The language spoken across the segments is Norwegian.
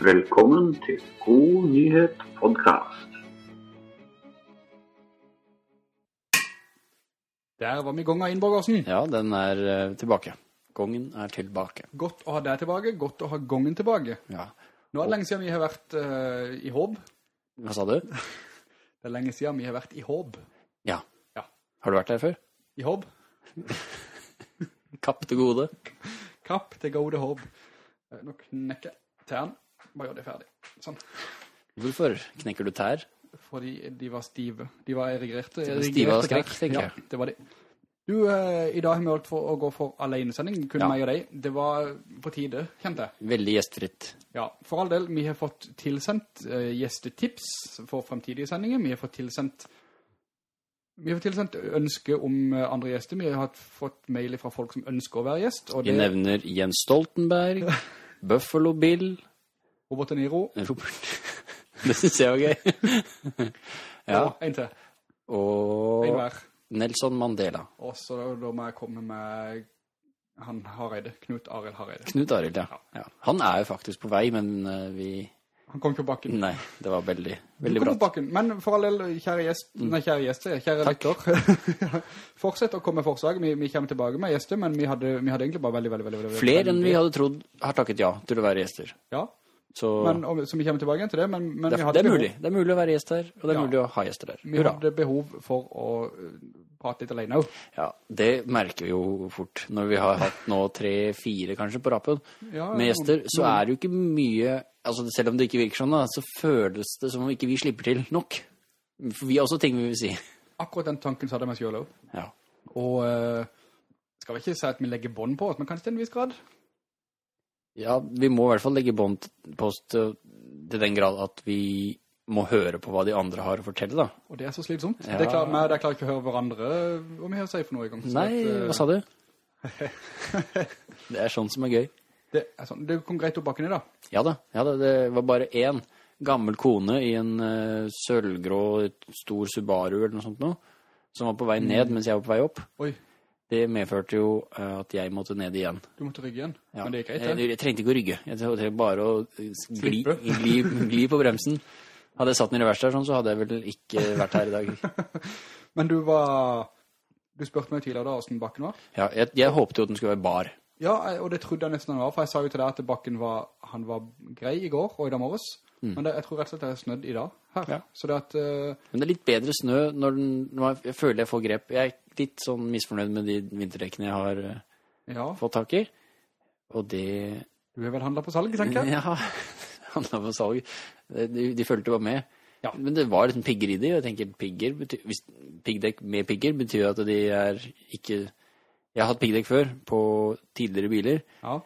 Velkommen til God nyhet podkast. Der var vi i gang av Innborgersen. Ja, den er eh, tilbake. Gongen er tilbake. Godt å ha deg tilbake, godt å ha gongen tilbake. Ja. Nå er det lenge siden vi har vært eh, i Håb. Hva sa du? Det er lenge siden vi har vært i Håb. Ja. Ja. Har du vært der før? I Håb? Kapp til gode. Kapp til gode Håb. Eh, Nå knekker jeg tæren. Bare gjør det ferdig. Sånn. Hvorfor knekker du tær? Fordi de var stive. De var erigerte. De var stive av skrekk, tenker jeg. Ja, det var de. Du, eh, i dag har vi holdt for å gå for alenesending. Kun Ja. meg og deg. Det var på tide, kjente jeg. Veldig gjestfritt. Ja, for all del, vi har fått tilsendt eh, gjestetips for fremtidige sendinger. Vi har fått tilsendt vi har tilsendt ønske om eh, andre gjester. Vi har fått mail fra folk som ønsker å være gjest. Og Vi det er nevner Jens Stoltenberg, Buffalo Bill, Robert De Niro Robert. Det synes jeg var gøy. Ja, og en til. Og... En hver. Nelson Mandela. Og så da må jeg komme med han Hareide. Knut Arild Hareide. Knut Arild, ja. ja. Han er jo faktisk på vei, men eh, vi... Han kom ikke på bakken. Nei, det var veldig, veldig bra. Men for all del, kjære gjest, nei, kjære gjester, kjære lytter. Fortsett å komme med forslag. Vi, vi kommer tilbake med gjester, men vi hadde, vi hadde egentlig bare veldig, veldig, veldig, veldig Flere enn vi hadde trodd har takket ja til å være gjester. Ja, Så men, og, så vi kommer tilbake til det, men, men det, vi hadde det er behov- mulig. Det er mulig å være gjest her, og det er Ja. mulig å ha gjester der. Vi Hurra. hadde behov for å uh, prate litt alene også. Ja, det merker vi jo fort når vi har hatt nå tre-fire kanskje på rappen Ja, med gjester, så er det jo ikke mye, altså selv om det ikke virker sånn da, så føles det som om ikke vi slipper til nok. For vi har også ting vi vil si. Akkurat den tanken sa det med meg selv også. Ja. Og uh, skal vi ikke si at vi legger bånd på oss, men kanskje til en viss grad? Ja, vi må i hvert fall legge bånd på oss til, til den grad at vi må høre på hva de andre har å fortelle da. Og det er så slitsomt. Ja. Det er klart, men det er klart ikke å høre hverandre om vi har å si for noe i gang. Nei, at, uh, hva sa du? det er sånn som er gøy. Det, er sånn, det kom greit opp bakken i da. Ja da, ja da, det var bare én gammel kone i en uh, sølvgrå stor Subaru eller noe sånt nå, som var på vei ned mens jeg var på vei opp. Oi, Det medførte jo eh, at jeg måtte ned igjen. du måtte rygge igjen. Ja. Men det gikk greit, jeg, det. jeg trengte ikke å rygge. Jeg trengte bare å eh, gli, gli, gli på bremsen. Hadde jeg satt den i revers der sånn, så hadde jeg vel ikke vært her i dag. Men du var... Du spurte meg tidligere da hvordan bakken var. Ja, jeg, jeg håpte jo at den skulle være bar. Ja, og det trodde jeg nesten han var, for jeg sa jo til deg at bakken var, han var grei i går og i dag morges. Men det, jeg tror rett og slett det er snødd i dag her. Mm. Ja. Så det at... uh... Men det er litt bedre snø når den, når jeg føler jeg får grep. Jeg litt sånn misfornøyd med de vinterdekkene jeg har eh, ja, fått tak i. Og det du har vel handlet på salg, tenker jeg. Ja, handlet på salg. De, de følte bare med. Ja. Men det var litt pigger i det, og jeg tenker pigger betyr, hvis piggdekk med pigger betyr at de er ikke Jeg har hatt piggdekk før på tidligere biler. Ja,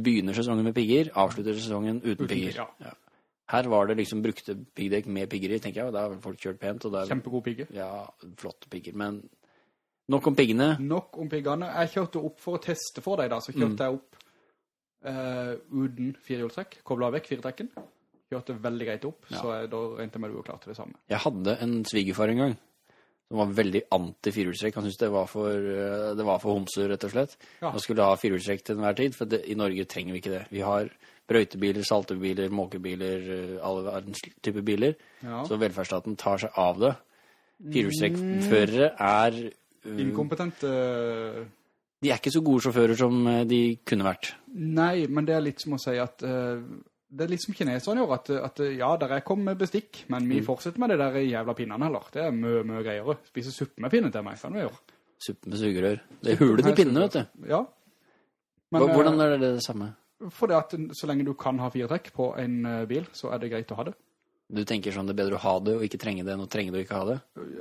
Begynner sesongen med pigger, avslutter sesongen uten, Uten pigger. Ja. Her var det liksom brukte piggdekk med pigger i, tenker jeg, og da har folk kjørt pent. Da, kjempegod pigger. ja, flotte pigger. Men nok om piggene. Nok om piggene. Jeg kjørte opp for å teste for deg da, så Mm. kjørte jeg opp uh, uten firehjulstrekk, koblet vekk firetrekken. Kjørte veldig greit opp, Ja. så jeg, da regnet jeg med du var klar til det samme. Jeg hadde en svigerfar en gang som var veldig anti-firehjulstrekk. Han syntes det var for, uh, det var for homser, rett og slett. Ja. Man skulle ha firehjulstrekk til enhver tid, for det, i Norge trenger vi ikke det. Vi har brøytebiler, saltebiler, måkebiler, eh, alle verdens type biler. Ja. Så velferdsstaten tar seg av det. Firehjulstrekkførere er eh, Inkompetent eh, De er ikke så gode sjåfører som eh, de kunne vært. Nei, men det er litt som å si at det er litt som kineserne gjør, at, at ja, der er kommet med bestikk, men Mm. vi fortsetter med det der jævla pinnene heller. Det er mye, mye greiere. Spise suppe med pinne til meg, kan vi gjøre. Suppe med sugerør. Det er hulet til pinnene, vet du. Ja. Men, Hvordan er det det samme? For det at så lenge du kan ha fire trekk på en bil, så er det greit å ha det. Du tenker sånn det er bedre å ha det og ikke trenge det enn å trenge det og ikke ha det?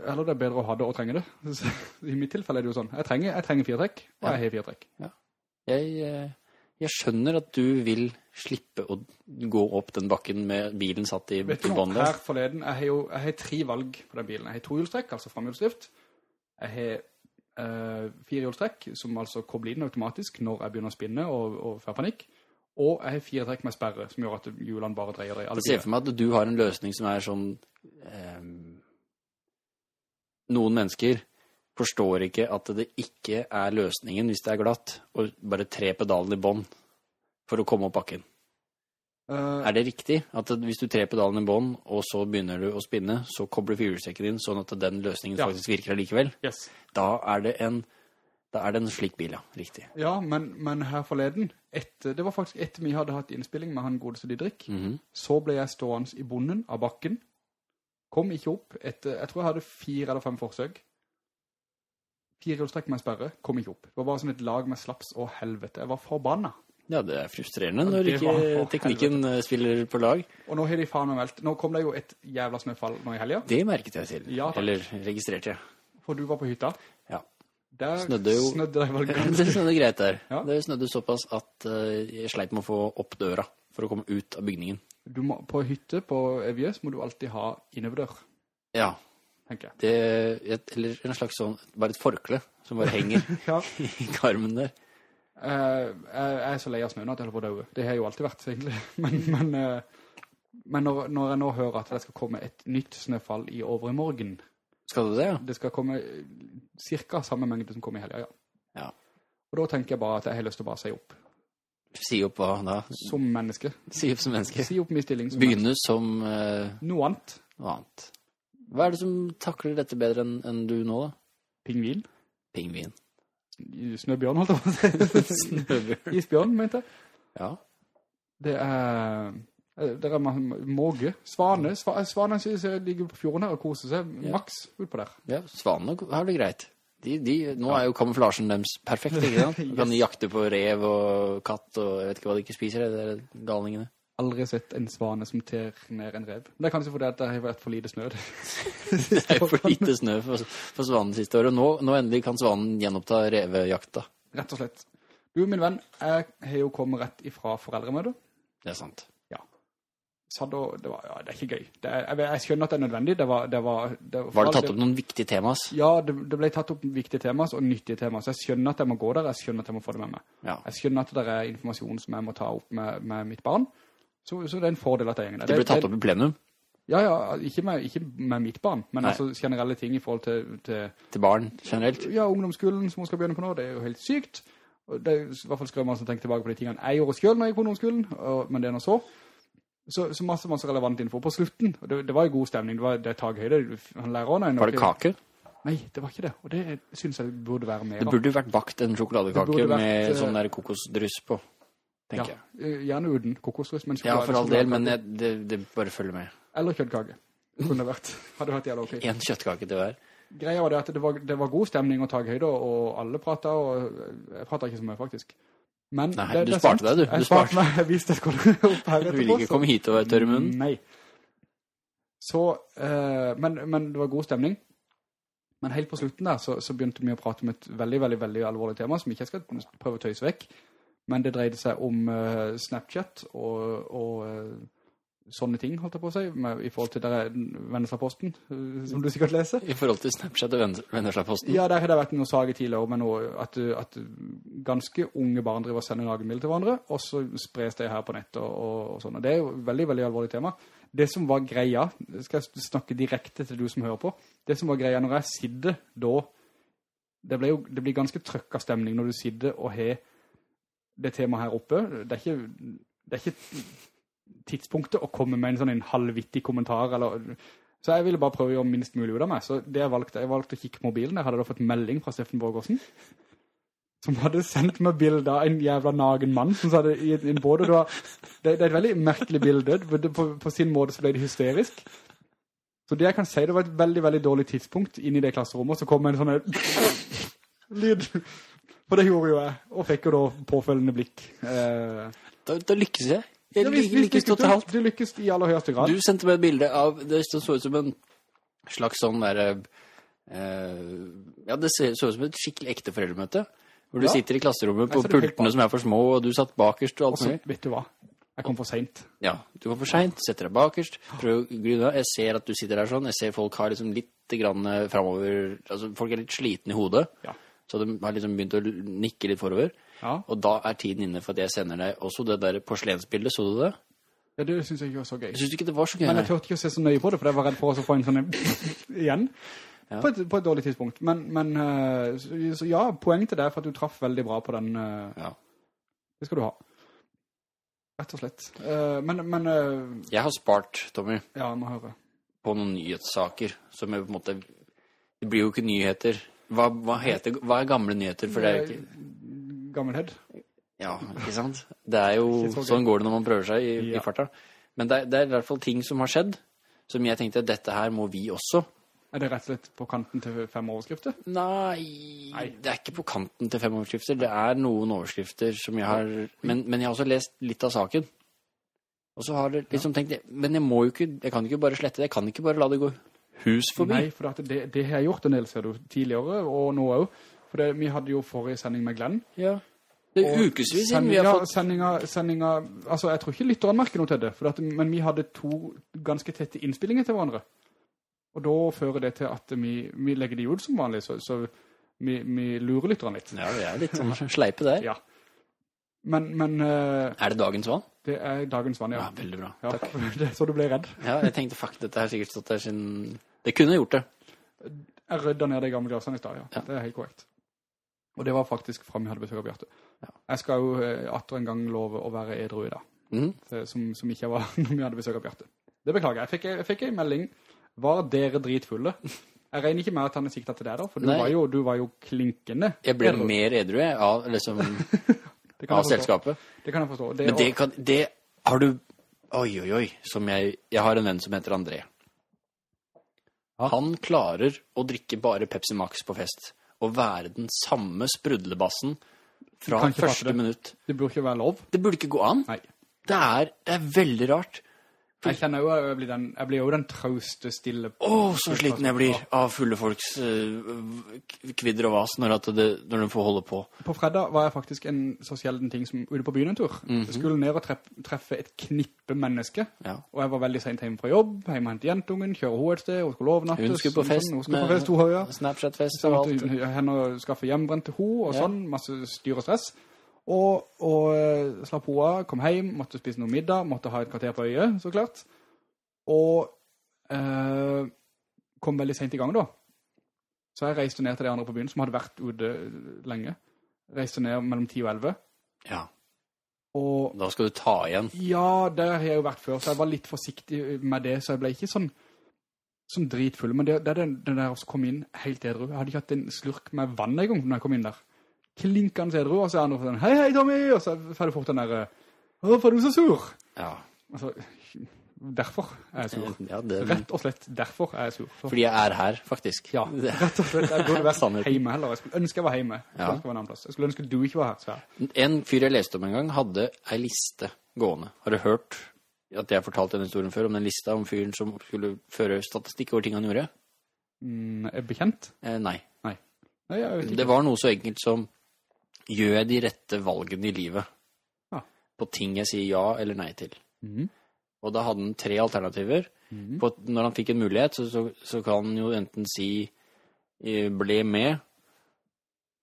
Eller det er bedre å ha det og trenge det. I mitt tilfelle er det jo sånn. Jeg trenger, jeg trenger fire trekk, og Ja. jeg har fire trekk. Jeg, eh, jeg skjønner at du vil slippe å gå opp den bakken med bilen satt i noe, båndet. her forleden, jeg har jo jeg har tre valg på den bilen. Jeg har tohjulstrekk, altså framhjulsdrift. Jeg har øh, firehjulstrekk, som altså kobler inn automatisk når jeg begynner å spinne og, og får panikk. Og jeg har fire trekk med sperre, som gjør at hjulene bare dreier deg. Det ser for meg at du har en løsning som er sånn eh, Noen mennesker forstår ikke at det ikke er løsningen hvis det er glatt, og bare tre pedalen i bånd for å komme opp bakken. Uh, Er det riktig at hvis du trer pedalen i bånd, og så begynner du å spinne, så kobler firehjulstrekken din sånn at den løsningen Ja. faktisk virker allikevel? yes. Da er det en, da er det en slik bil, ja. Riktig. Ja, men, men her forleden, etter, det var faktisk etter vi hadde hatt innspilling med han godeste Didrik, Mhm. så ble jeg stående i bonden av bakken, kom ikke opp etter, jeg tror jeg hadde fire eller fem forsøk. Fire hjulstrekk med sperre, kom ikke opp. Det var bare sånn et lag med slaps og helvete. Jeg var forbanna. Ja, det er frustrerende når ikke teknikken helvete. spiller på lag. Og nå har de faen meg meldt. Nå kom det jo et jævla snøfall nå i helgen. Det merket jeg til. Ja. Eller registrerte jeg. for du var på hytta. Der Snødde jo- snødde det vel Det snødde greit der. Ja. Det snødde såpass at eh, jeg sleit med å få opp døra for å komme ut av bygningen. Du må, på hytte på Evjes må du alltid ha innøverdør, Ja, tenker jeg. det, et, eller en slags sånn, bare et forkle som bare henger Ja. i karmen der. Uh, jeg jeg er så lei av snøen at jeg holder på å dø. Det har jeg jo alltid vært, egentlig. Men, men, uh, men når, når jeg nå hører at det skal komme et nytt snøfall i overmorgen, Skal du det, ja? det skal komme cirka samme mengde som kom i helga, ja. Ja. Og da tenker jeg bare at jeg har lyst til å bare si opp. Si opp hva da? Som menneske. Si opp som menneske. Si opp min stilling som Begynne som Uh... Noe annet. noe annet. Hva er det som takler dette bedre enn en du nå, da? Pingvin. Pingvin. Snøbjørn, holdt jeg på å si. Snøbjørn. Isbjørn, mente jeg. Ja. Det er... eh, Det er man måge, svane, Sva- svane synes jeg ligger på fjorden her og koser seg Ja. maks ut på der. ja svanene har det greit. De, de, nå er jo kamuflasjen deres perfekt, ikke sant? yes. kan de jakte på rev og katt og jeg vet ikke hva de ikke spiser, det er galningene. Aldri sett en svane som ter ned en rev. Men Det er kanskje fordi at det har vært for lite snø. Det er jo for lite snø for, for svanen siste året. Nå, nå endelig kan svanen gjenoppta revejakta. Rett og slett. Du, min venn, jeg har jo kommet rett ifra foreldremøte. Det er sant. Så da, det var, ja, det er ikke gøy. Det jeg, jeg skjønner at det er nødvendig. Det var, det var, det Var det tatt opp noen viktige temas? Ja, det, det ble tatt opp viktige temas og nyttige temas. Jeg skjønner at jeg må gå der, jeg skjønner at jeg må få det med meg. Ja. Jeg skjønner at det er informasjon som jeg må ta opp med, med mitt barn. Så, så det er en fordel at jeg gjenger Det ble tatt opp i plenum Ja, ja, ikke med, ikke med mitt barn, men Nei. altså generelle ting i forhold til, til til barn generelt. ja, ungdomsskolen som hun skal begynne på nå, det er jo helt sykt. Det er i hvert fall skrømmer som tenker tilbake på de tingene jeg gjorde selv når jeg gikk på ungdomsskolen, og, men det er nå så. Så, så masse, masse relevant info på slutten. Og det, det var jo god stemning, det var det taghøyde, han lærer er nok- Var det kake? Nei, det var ikke det, og det synes jeg burde være mer Det burde burde vært bakt en sjokoladekake vært, med eh, sånn der kokosdryss på, Ja, tenker jeg. eh, gjerne uden kokosdryss, men Ja, for all del, men jeg, det, det bare følger med. Eller kjøttkake. Kunne det vært. Hadde vært jævlig ok. En kjøttkake til hver. Greia var det at det var, det var god stemning og taghøyde, og alle pratet, og jeg pratet ikke så mye faktisk. Men Nei, det, du det sparte deg, du. Du Jeg sparte meg, jeg visste jeg skulle opp her etterpå. Du ville vil ikke komme hit og være tørr i munnen? Nei. Så, uh, men, men det var god stemning. Men helt på slutten der, så, så begynte vi å prate om et veldig, veldig, veldig alvorlig tema, som ikke jeg skal prøve å tøyse vekk. Men det dreide seg om uh, Snapchat og, og eh, sånne ting, holdt jeg på å si, med, i forhold til der Vennesla-posten, eh, som du sikkert leser. I forhold til Snapchat og Vennesla-posten? Ja, der har det vært noen sager tidligere men noe, at, at ganske unge barn driver og sender nagenbilder til hverandre, og så spres det her på nett og, og, og sånn. Og det er jo et veldig, veldig alvorlig tema. Det som var greia, skal jeg snakke direkte til du som hører på, det som var greia når jeg sidder da, det, ble jo, det blir ganske trøkka stemning når du sidder og har det temaet her oppe. Det er ikke, det er ikke tidspunktet og komme med en sånn en halvvittig kommentar, eller... Så jeg ville bare prøve å gjøre minst mulig ut av meg. Så det jeg valgte, jeg valgte å kikke på mobilen. Jeg hadde da fått melding fra Steffen Borgårdsen, som hadde sendt meg bilder av en jævla nagen mann, som sa det i en, båt, det, det, er et veldig merkelig bilde. På, på, sin måte så ble det hysterisk. Så det jeg kan si, det var et veldig, veldig dårlig tidspunkt inn i det klasserommet, så kom en sånn lyd. For det gjorde jo jeg, og fikk jo da påfølgende blikk. Eh, Da, da lykkes jeg. Jeg ja, vi- vi lykkes totalt. Du, du lykkes i aller høyeste grad. Du sendte meg et bilde av Det så ut som en slags sånn der uh, Ja, det så ut som et skikkelig ekte foreldremøte. Hvor du sitter i klasserommet på det pultene som er for små, og du satt bakerst og alt mulig. vet du hva? Jeg kom for sent. Ja, du kom for sent, setter deg bakerst, prøv å grunne. Jeg ser at du sitter der sånn. Jeg ser folk har liksom litt grann fremover, Altså, folk er litt sliten i hodet. Ja. Så de har liksom begynt å nikke litt forover. Ja, Og da er tiden inne for at jeg sender deg også det der porselensbildet. Så du det? ja det synes jeg ikke var så gøy. Synes du ikke det var så gøy. Men jeg tørte ikke å se så nøye på det, for jeg var redd for å få en sånn igjen. Ja. På, et, på et dårlig tidspunkt. Men, men eh, så, ja, poeng til deg for at du traff veldig bra på den. eh, Ja. Det skal du ha. rett og slett. Eh, men, men Jeg har spart, Tommy, ja, må høre. på noen nyhetssaker som er på en måte Det blir jo ikke nyheter. Hva, hva, heter, hva er gamle nyheter? For det er ikke Gammelhed. Ja, ikke sant? Det er jo så. Sånn går det når man prøver seg i, Ja. i farta. Men det det er i hvert fall ting som har skjedd, som jeg tenkte dette her må vi også. Er det rett og slett på kanten til fem overskrifter? Nei, det er ikke på kanten til fem overskrifter. Det er noen overskrifter som jeg har Men, men jeg har også lest litt av saken. Og så har det liksom tenkt Men jeg må jo ikke Jeg kan ikke bare slette det. Jeg kan ikke bare la det gå hus forbi. Nei, for at det, det har jeg gjort en del, ser du, tidligere, og nå også. For det, vi hadde jo forrige sending med Glenn. Ja. Det er ukevis siden vi har fått Sendinger, sendinger, altså jeg tror ikke lytteren merker noe til det, at, men vi hadde to ganske tette innspillinger til hverandre. Og da fører det til at vi, vi legger de ut som vanlig, så, så vi, vi lurer lytteren litt. Ja, vi er litt sånn sleipe der. Ja. Men, men uh, Er det dagens vann? det er dagens vann, Ja, ja. veldig bra. ja. Takk. Det, så du ble redd. Ja, jeg tenkte fuck, dette har sikkert stått der siden Det kunne gjort det. Jeg rødda ned de gamle glassene i stad, ja. Ja. Det er helt korrekt. Og det var faktisk fra vi hadde besøk av Bjarte. Ja. Jeg skal jo eh, atter en gang love å være edru i dag. Mhm. Som, som ikke var når vi hadde besøk av Bjarte. Det beklager jeg. Jeg fikk, jeg fikk en melding. Var dere dritfulle? Jeg regner ikke med at han er siktet til deg da, for du var, jo, du var jo klinkende. Jeg ble edru. mer edru jeg, av, liksom, Det kan av selskapet. Det kan jeg forstå. Det, Men det kan Det har du Oi, oi, oi. Som jeg Jeg har en venn som heter André. Han klarer å drikke bare Pepsi Max på fest. Og være den samme sprudlebassen fra første det. minutt. det burde ikke være lov. Det burde ikke gå an. Nei. Det er, det er veldig rart. Jeg kjenner jo, jeg blir, den, jeg blir jo den trauste, stille... Å, så sliten jeg blir av fulle folks eh, kvidder og vas når, det, når de får holde på. På fredag var jeg faktisk en så sjelden ting som ute på byen en tur. Mhm. Jeg skulle ned og treff, treffe et knippe menneske, Ja. Og jeg var veldig sent hjemme fra jobb, hjemme hentet jentungen, kjører henne et sted, hun skulle overnattes. Hun skulle på sånn, fest Hun skulle på fest, hun høya. Snapchat-fest og alt. hun- henne skaffe hjembrent til henne, og Ja. sånn, masse styr og stress. Og, og eh, slapp hoa, kom hjem, måtte spise noe middag, måtte ha et kvarter på øyet, så klart. Og eh, kom veldig sent i gang da. Så jeg reiste ned til de andre på byen, som hadde vært ute lenge. Reiste ned mellom 10 og 11. Ja. Og Da skal du ta igjen. ja, der har jeg jo vært før, så jeg var litt forsiktig med det, så jeg ble ikke sånn, sånn dritfull. Men det, det er den, den der å komme inn helt edru. Jeg hadde ikke hatt en slurk med vann en gang når jeg kom inn der. Klinkende edru, og så er han sånn, hei, hei, Tommy! Og så får du fort den der, hvorfor er du så sur? Ja. Altså, derfor er jeg sur. ja det, Rett og slett derfor er jeg sur. For, fordi jeg er her, faktisk. ja, rett og slett. Jeg burde vært hjemme heller. Jeg skulle ønske jeg var hjemme. Jeg skulle Ja. ønske jeg en skulle ønske du ikke var her, Sver. En fyr jeg leste om en gang, hadde ei liste gående. Har du hørt at jeg har fortalt den historien før, om den lista om fyren som skulle føre statistikk over ting han gjorde? Mm, er bekjent? Eh, nei. Nei, nei. Det var noe så enkelt som Gjør jeg de rette valgene i livet? Ja. På ting jeg sier ja eller nei til. Mm. Og da hadde han tre alternativer. Mm. På, når han fikk en mulighet, så, så, så kan han jo enten si eh, ble med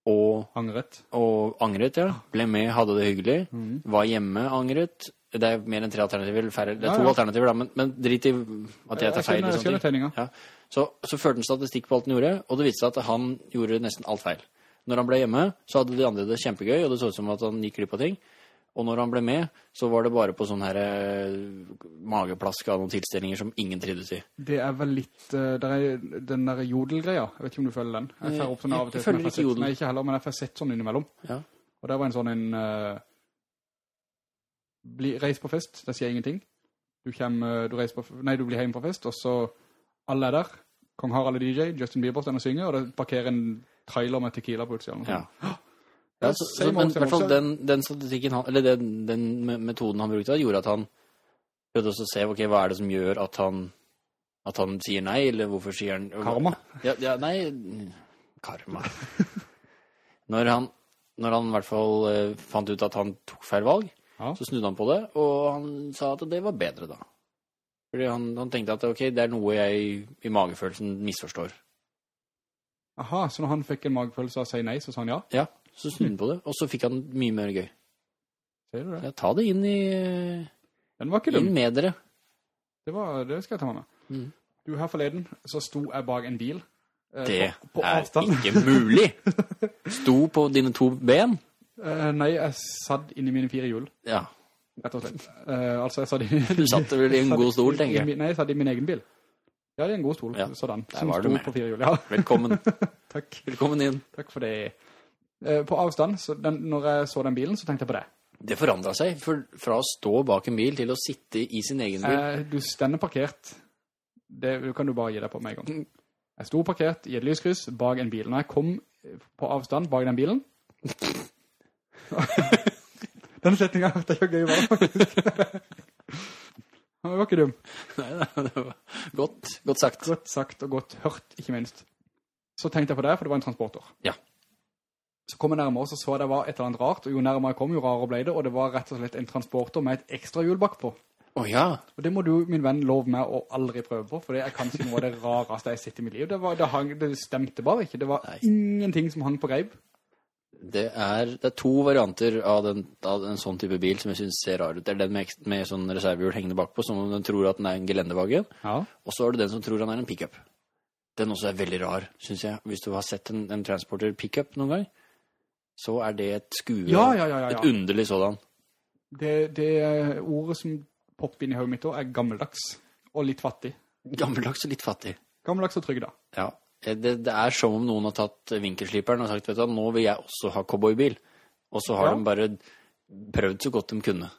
og, Angret. og angret, ja. Ble med, hadde det hyggelig. Mm. Var hjemme, angret. Det er mer enn tre alternativer. Færre. Det er to ja. alternativer, da, men, men drit i at jeg tar feil. skjønner, jeg skjønner Ja. Så, så førte han statistikk på alt han gjorde, og det viste seg at han gjorde nesten alt feil. Når han ble hjemme, så hadde de andre det kjempegøy, og det så ut som at han gikk glipp av ting. Og når han ble med, så var det bare på sånn her eh, mageplask av noen tilstelninger som ingen trivdes i. Det er vel litt uh, Der er den der jodelgreia. Jeg vet ikke om du følger den. Jeg får opp sånn Eh, av og til. jeg følger ikke jodel. Nei, ikke heller, men jeg får sett sånn innimellom. Ja. Og det var en sånn en uh, bli, Reis på fest, det sier ingenting. Du kommer, du reiser på, nei, du blir hjemme på fest, og så alle er der. Kong Harald er DJ, Justin Bieber står og synger, og det parkerer en trailer med tequila på utsiden. eller noe Ja. sånt. Ja, så, så, men i hvert fall den, den statistikken han, eller den, den metoden han brukte, gjorde at han prøvde også å se ok, hva er det som gjør at han at han sier nei, eller hvorfor sier han Karma. Ja, ja nei Karma. Når han, når han i hvert fall eh, fant ut at han tok feil valg, Ja. så snudde han på det, og han sa at det var bedre da. Fordi han, han tenkte at ok, det er noe jeg i magefølelsen misforstår. Aha, så når han fikk en magefølelse av å si nei, så sa han ja. Ja, så snudde han på det, og så fikk han mye mer gøy. Ser du det? Ja, ta det inn i Den var ikke dum. inn med dere. Det, var, det skal jeg ta med meg. Mm. Du, her forleden så sto jeg bak en bil. eh, Det på, på er avstand. ikke mulig. Sto på dine to ben. Eh, nei, jeg satt inn i mine fire hjul. Ja. rett og slett. Eh, altså, jeg satt i... Du satt vel i en god stol, tenker jeg. Nei, jeg satt i min egen bil. Ja, det er en god stol, Ja, sådan. der Som sto på fire hjul, ja. Velkommen. Takk. Velkommen inn. Takk for det. Eh, på avstand, så den, når jeg så den bilen, så tenkte jeg på det. Det forandret seg for, fra å stå bak en bil til å sitte i sin egen bil. Eh, du stender parkert. Det kan du bare gi deg på med en gang. Jeg sto parkert i et lyskryss bak en bil. Når jeg kom på avstand bak den bilen... den setningen har vært ikke gøy var, faktisk. Den var ikke dum. Nei, det var godt, godt sagt. Godt sagt og godt hørt, ikke minst. Så tenkte jeg på det, for det var en transporter. Ja. Så kom jeg nærmere, og så så det var et eller annet rart, og jo nærmere jeg kom, jo rarere ble det, og det var rett og slett en transporter med et ekstra hjul bakpå. Å ja, Og det må du, min venn, love meg å aldri prøve på, for det er kanskje noe av det rareste jeg har sett i mitt liv. Det, var, det, hang, det stemte bare ikke. Det var Nei. ingenting som hang på greip. Det er, det er to varianter av, den, av en sånn type bil som jeg synes ser rar ut. Det er den med, med sånn reservehjul hengende bakpå, som om den tror at den er en gelendevagen. Ja. Og så er det den som tror han er en pickup. Den også er veldig rar, synes jeg. Hvis du har sett en, en transporter pickup noen gang, så er det et skue. Ja, ja, ja. Et underlig sådan. Det, det eh, ordet som popper inn i hodet mitt også er gammeldags og litt fattig. Gammeldags og litt fattig. Gammeldags og trygg da. Ja. Eh, Det, det er som om noen har tatt vinkelsliperen og sagt, vet du nå vil jeg også ha cowboybil. Og så har Ja. de bare prøvd så godt de kunne.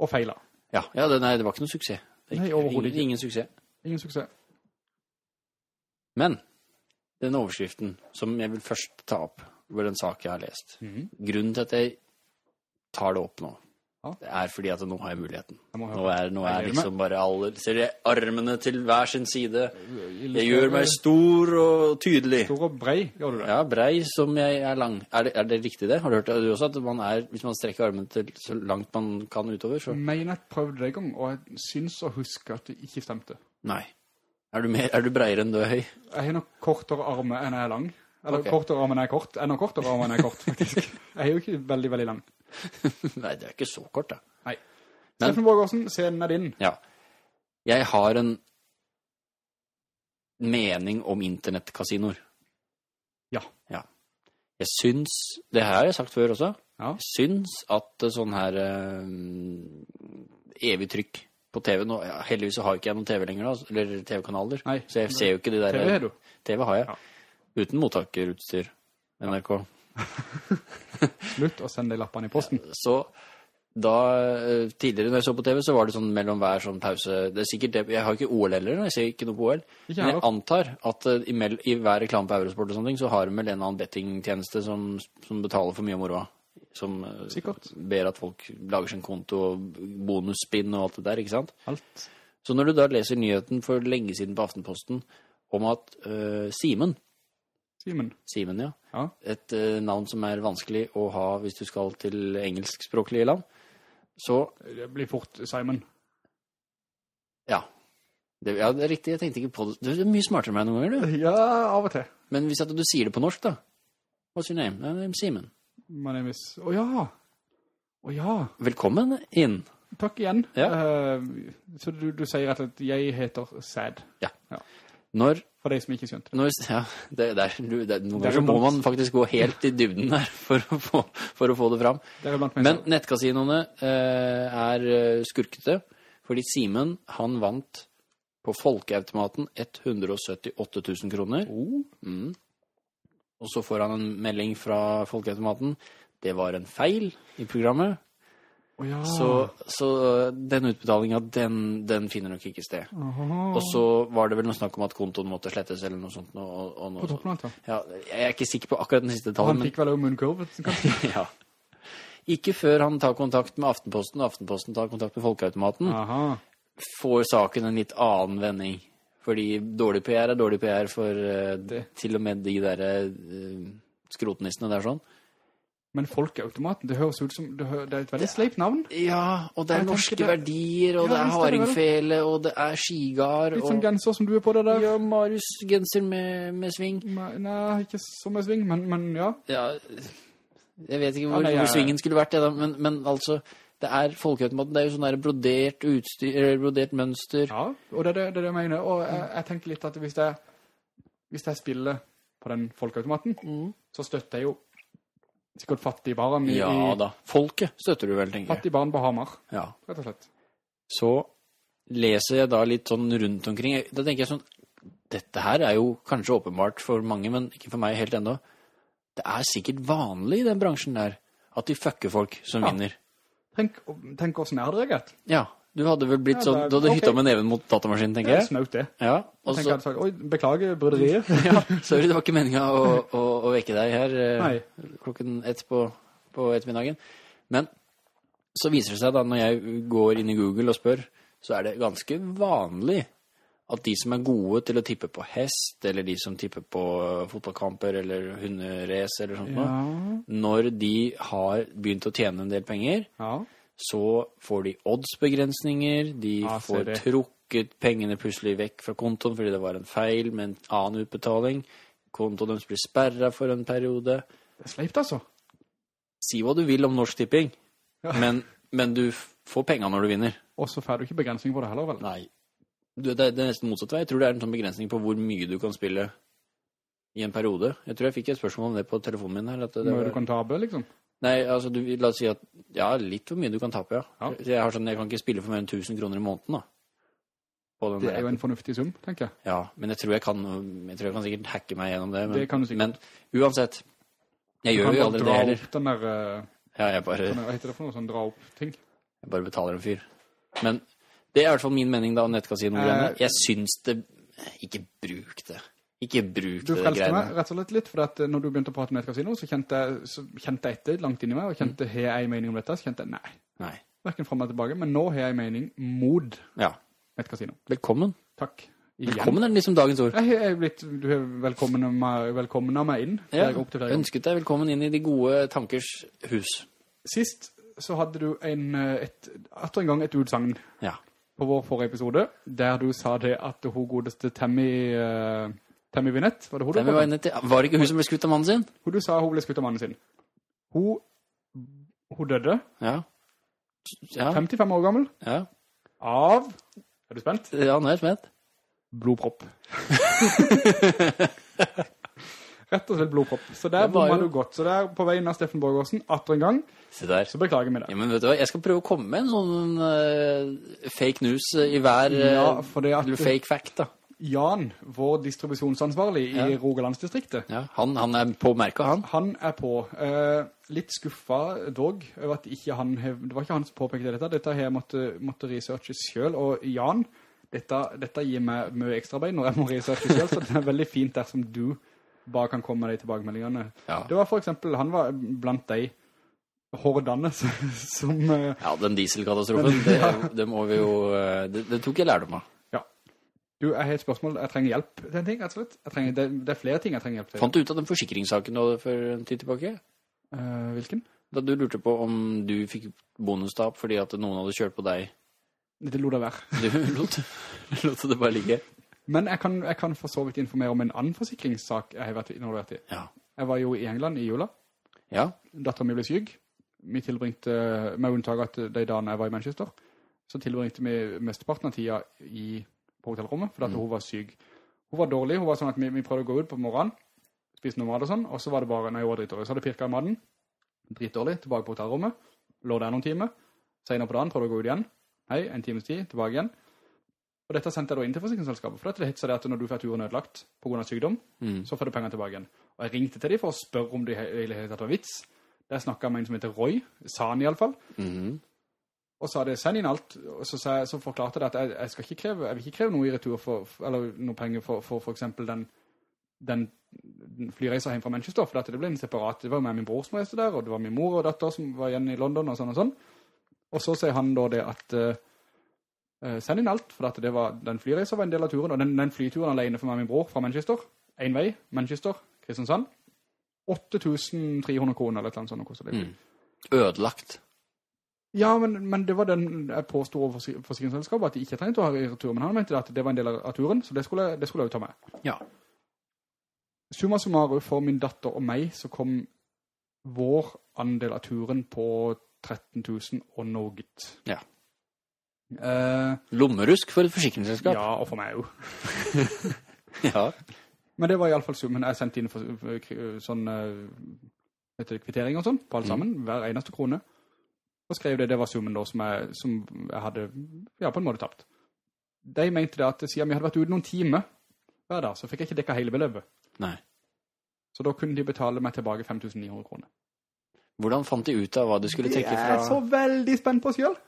Og feila. Ja, ja det, nei, det var ikke noe suksess. Det er Nei, overhodet ingen, ikke. ingen suksess. Ingen suksess. Men den overskriften som jeg vil først ta opp, var den sak jeg har lest. Mhm. Grunnen til at jeg tar det opp nå. Det er fordi at nå har jeg muligheten. Jeg. Nå er, nå er liksom bare alle, ser jeg armene til hver sin side. Jeg gjør meg stor og tydelig. Stor og brei, gjør du det? Ja, brei som jeg er lang. Er det, er det riktig det? Har du hørt det du også? At man er, hvis man strekker armene til så langt man kan utover, så mener jeg prøvde det en gang, og jeg syns å huske at det ikke stemte. Nei. Er du, mer, er du breiere enn du er høy? Jeg har nok kortere arme enn jeg er lang. Eller okay. kortere arm enn jeg er kort. Enda kortere arm enn jeg er kort, faktisk. Jeg er jo ikke veldig, veldig lang. Nei, det er ikke så kort, da. Nei. Men- Steffen Borgårdsen, scenen er din. Ja. Jeg har en mening om internettkasinoer. Ja. Ja. Jeg syns, det her har jeg sagt før også, Ja. jeg syns at sånn her eh, evig trykk på TV nå, ja, heldigvis har ikke jeg noen TV lenger da, eller TV-kanaler, så jeg ser jo ikke de der. TV har du. TV har jeg. Ja. Uten mottakerutstyr. NRK. Slutt å sende lappene i posten. Så da, eh, tidligere når jeg så på TV, så var det sånn mellom hver sånn pause, det er sikkert det, jeg har ikke OL heller, jeg ser ikke noe på OL, men jeg antar at eh, i, mell- i hver reklame på Eurosport og sånne ting, så har de vel en eller annen bettingtjeneste som, som betaler for mye av moroa. Som eh, Sikkert. ber at folk lager sin konto og bonusspinn og alt det der, ikke sant? Alt. Så når du da leser nyheten for lenge siden på Aftenposten om at uh, Simen, Simen. Simen ja, Ja. et eh, navn som er vanskelig å ha hvis du skal til engelskspråklige land, så Det blir fort Simon. Ja. Det, ja, det er riktig. Jeg tenkte ikke på det. Du er mye smartere enn meg noen ganger, du. Ja, av og til. Men hvis at du sier det på norsk, da? What's your name? My name is Simon. My name is... Å ja. Å ja. Velkommen inn. Takk igjen. Ja. Eh, så du, du sier rett og slett, jeg heter Sad. Når, For de som ikke skjønte det. Ja, det, det er, du, det, noen er ganger så må man faktisk gå helt i dybden her for å få, for å få det fram. Det Men nettkasinoene eh, er eh, skurkete, fordi Simen, han vant på folkeautomaten 178 000 kroner. Oh. Mm. Og så får han en melding fra folkeautomaten. Det var en feil i programmet. Ja. Så, så den utbetalinga, den, den finner nok ikke sted. Aha. Og så var det vel noe snakk om at kontoen måtte slettes eller noe sånt. Og, og På noe, av alt, ja, jeg er ikke sikker på akkurat den siste Han tallet, men fikk vel også munnkurv, kanskje? ja. Ikke før han tar kontakt med Aftenposten, og Aftenposten tar kontakt med Folkeautomaten, Aha. får saken en litt annen vending. Fordi dårlig PR er dårlig PR for uh, til og med de der uh, skrotnissene der sånn. Men folkeautomaten, det høres ut som, det, er et veldig sleipt navn. Ja, og det er norske det- verdier, og Ja, det er hardingfele, og det er skigard, Litt sånn genser som du er på det der. ja, Marius-genser med, med sving. Nei, Nei, ikke så med sving, men, men ja. Ja, jeg vet ikke hvor, Ja, nei, hvor svingen skulle vært da, men, men altså, det er folkeautomaten, det er jo sånn der brodert utstyr, brodert mønster. Ja, og det er det, det, det jeg mener. Og jeg, jeg tenker litt at hvis jeg, hvis jeg spiller på den folkeautomaten, Mm. så støtter jeg jo sikkert fattige barn i, Ja da. Folket støtter du vel, tenker jeg. fattige barn på Hamar, Ja. rett og slett. Så leser jeg da litt sånn rundt omkring. Da tenker jeg sånn Dette her er jo kanskje åpenbart for mange, men ikke for meg helt enda. Det er sikkert vanlig i den bransjen der at de fucker folk som Ja. vinner. Tenk, tenk hvordan er det, Gert? Ja. Du hadde vel blitt Ja, sånn Du hadde okay. hytta med neven mot datamaskinen, tenker jeg. jeg. snaut det. Ja. Og så sagt, oi, beklager brøderiet. ja, Sorry, det var ikke meningen å, å, å vekke deg her eh, Nei. klokken ett på, på ettermiddagen. Men så viser det seg da, når jeg går inn i Google og spør, så er det ganske vanlig at de som er gode til å tippe på hest, eller de som tipper på fotballkamper eller hunderace eller sånt, Ja, når de har begynt å tjene en del penger, ja. Så får de oddsbegrensninger, de ah, får trukket pengene plutselig vekk fra kontoen fordi det var en feil med en annen utbetaling. Kontoen deres blir sperret for en periode. Det er sleipt, altså. Si hva du vil om Norsk Tipping, Ja. men, men du får penger når du vinner. Og så får du ikke begrensning på det heller, vel? Nei. Du, det, er- det er nesten motsatt vei. Jeg tror det er en sånn begrensning på hvor mye du kan spille i en periode. Jeg tror jeg fikk et spørsmål om det på telefonen min her. At det, det var, du kan tape, liksom. Nei, altså du, la oss si at ja, litt hvor mye du kan tape, ja. Ja. Jeg, har sånn, jeg kan ikke spille for mer enn 1000 kroner i måneden, da. Det er jo en fornuftig sum, tenker jeg. Ja, men jeg tror jeg kan, jeg tror jeg kan sikkert hacke meg gjennom det. Men, Det kan du sikkert. Men uansett, jeg Du gjør jo aldri det dra heller. opp den der, eh, Ja, jeg bare, hva heter det for noe, sånn dra opp ting. jeg bare betaler en fyr. Men det er i hvert fall min mening da om nettkasino-greiene. Eh, Jeg synes det Ikke bruk det. Ikke bruk det greiene. Du frelste meg rett og slett litt, for at eh, når du begynte å prate med et kasino, så kjente så kjente jeg etter langt inni meg, og kjente, har jeg en mening om dette? Så kjente jeg, nei, Nei. hverken frem og tilbake, men nå har jeg en mening mod Ja. kasino. Velkommen. Takk. Igjen. Velkommen er liksom dagens ord. Jeg har blitt, du er velkommen velkommen av meg inn. Ja, Jeg ønsket deg velkommen inn i de gode tankers hus. Sist så hadde du en, eh, et, etter en gang et utsagn Ja. på vår forrige episode, der du sa det at hun godeste Tammy, uh, Tammy Vinette, var det hun Tammy vi var, det ikke hun som ble skutt av mannen sin? Hun du sa hun ble skutt av mannen sin. Hun, hun døde, Ja. Ja. 55 år gammel, ja. av, er du spent? Ja, nå er jeg spent. Blodpropp. Rett og slett blodpropp. Så der bomma jo- du godt. Så der på veien av Steffen Borgårdsen, atter en gang, der. så beklager vi det. Ja, men vet du hva, jeg skal prøve å komme med en sånn uh, fake news eh, i hver eh, Ja, at- eller fake fact, da. Jan, vår distribusjonsansvarlig i Ja. Rogalandsdistriktet, Ja, han, han er på merket, han. han er på. Eh, litt skuffa dog over at ikke han Det var ikke han som påpekte dette. Dette har jeg måtte, måtte researche selv. Og Jan, dette, dette gir meg mye ekstraarbeid når jeg må researche selv, så det er veldig fint dersom du bare kan komme med de tilbakemeldingene. Ja. Det var for eksempel, han var blant de hordene som eh, Ja, den dieselkatastrofen, det, det må vi jo eh, det, det tok jeg lærdom av. Ja. Du, jeg har et spørsmål. Jeg trenger hjelp til en ting, slett. Trenger, det, det er flere ting jeg trenger hjelp til. Fant du ut av den forsikringssaken hadde for en tid tilbake? Uh, hvilken? Da du lurte på om du fikk bonustap fordi at noen hadde kjørt på deg. Det lot jeg være. Du lot, lot det bare ligge. Men jeg kan, jeg kan for så vidt informere om en annen forsikringssak jeg har vært involvert i. Ja. Jeg var jo i England i jula. Ja, Datteren min ble syk. Vi tilbringte, med unntak at de dagene jeg var i Manchester, så tilbringte vi mesteparten av tida i, på hotellrommet, fordi at hun var syk. Hun var dårlig, hun var sånn at vi, vi prøvde å gå ut på morgenen, spise noe mat og sånn, og så var det bare, når jeg var dritdårlig, så hadde jeg pirket i maten, dritdårlig, tilbake på hotellrommet, lå der noen timer, senere på dagen prøvde å gå ut igjen, hei, en times tid, tilbake igjen, og dette sendte jeg da inn til forsikringsselskapet, for dette hetsa det at når du får turen ødelagt på grunn av sykdom, Mm. så får du penger tilbake igjen. Og jeg ringte til dem for å spørre om det hele tatt var vits. Der snakket jeg med en som heter Roy, sa han i alle fall, Mhm. Og sa det, send inn alt, og så, sa jeg, så forklarte jeg at jeg, jeg, skal ikke kreve, jeg vil ikke kreve noe i retur for, eller noe penger for, for, for eksempel den, den flyreisa hjem fra Manchester, for dette, det ble en separat, det var med min bror som reiste der, og det var min mor og datter som var igjen i London og sånn og sånn. Og så sier han da det at, eh, send inn alt, for dette, det var, den flyreisa var en del av turen, og den, den flyturen alene for meg og min bror fra Manchester, en vei, Manchester, Kristiansand, 8300 kroner eller et eller annet sånt. og hvordan det- Mm. Ødelagt. Ja, men, men det var den jeg påstod over forsikringsselskapet, at de ikke trengte å ha i retur, men han mente at det var en del av turen, så det skulle, det skulle jeg jo ta med. Ja. Summa summarum for min datter og meg, så kom vår andel av turen på 13 000 og noe. Ja. Eh, Lommerusk for et forsikringsselskap. ja, og for meg jo. Ja. Men det var i alle fall summen jeg sendte inn for, for, sånn, uh, kvittering og sånn, på alt sammen, hver eneste krone. Og skrev det, det var summen da som jeg, som jeg hadde, ja, på en måte tapt. De mente det at siden vi hadde vært ute noen timer hver dag, så fikk jeg ikke dekket hele beløpet. Nei. Så da kunne de betale meg tilbake 5900 kroner. Hvordan fant de ut av hva du skulle trekke fra? Jeg er så veldig spent på selv.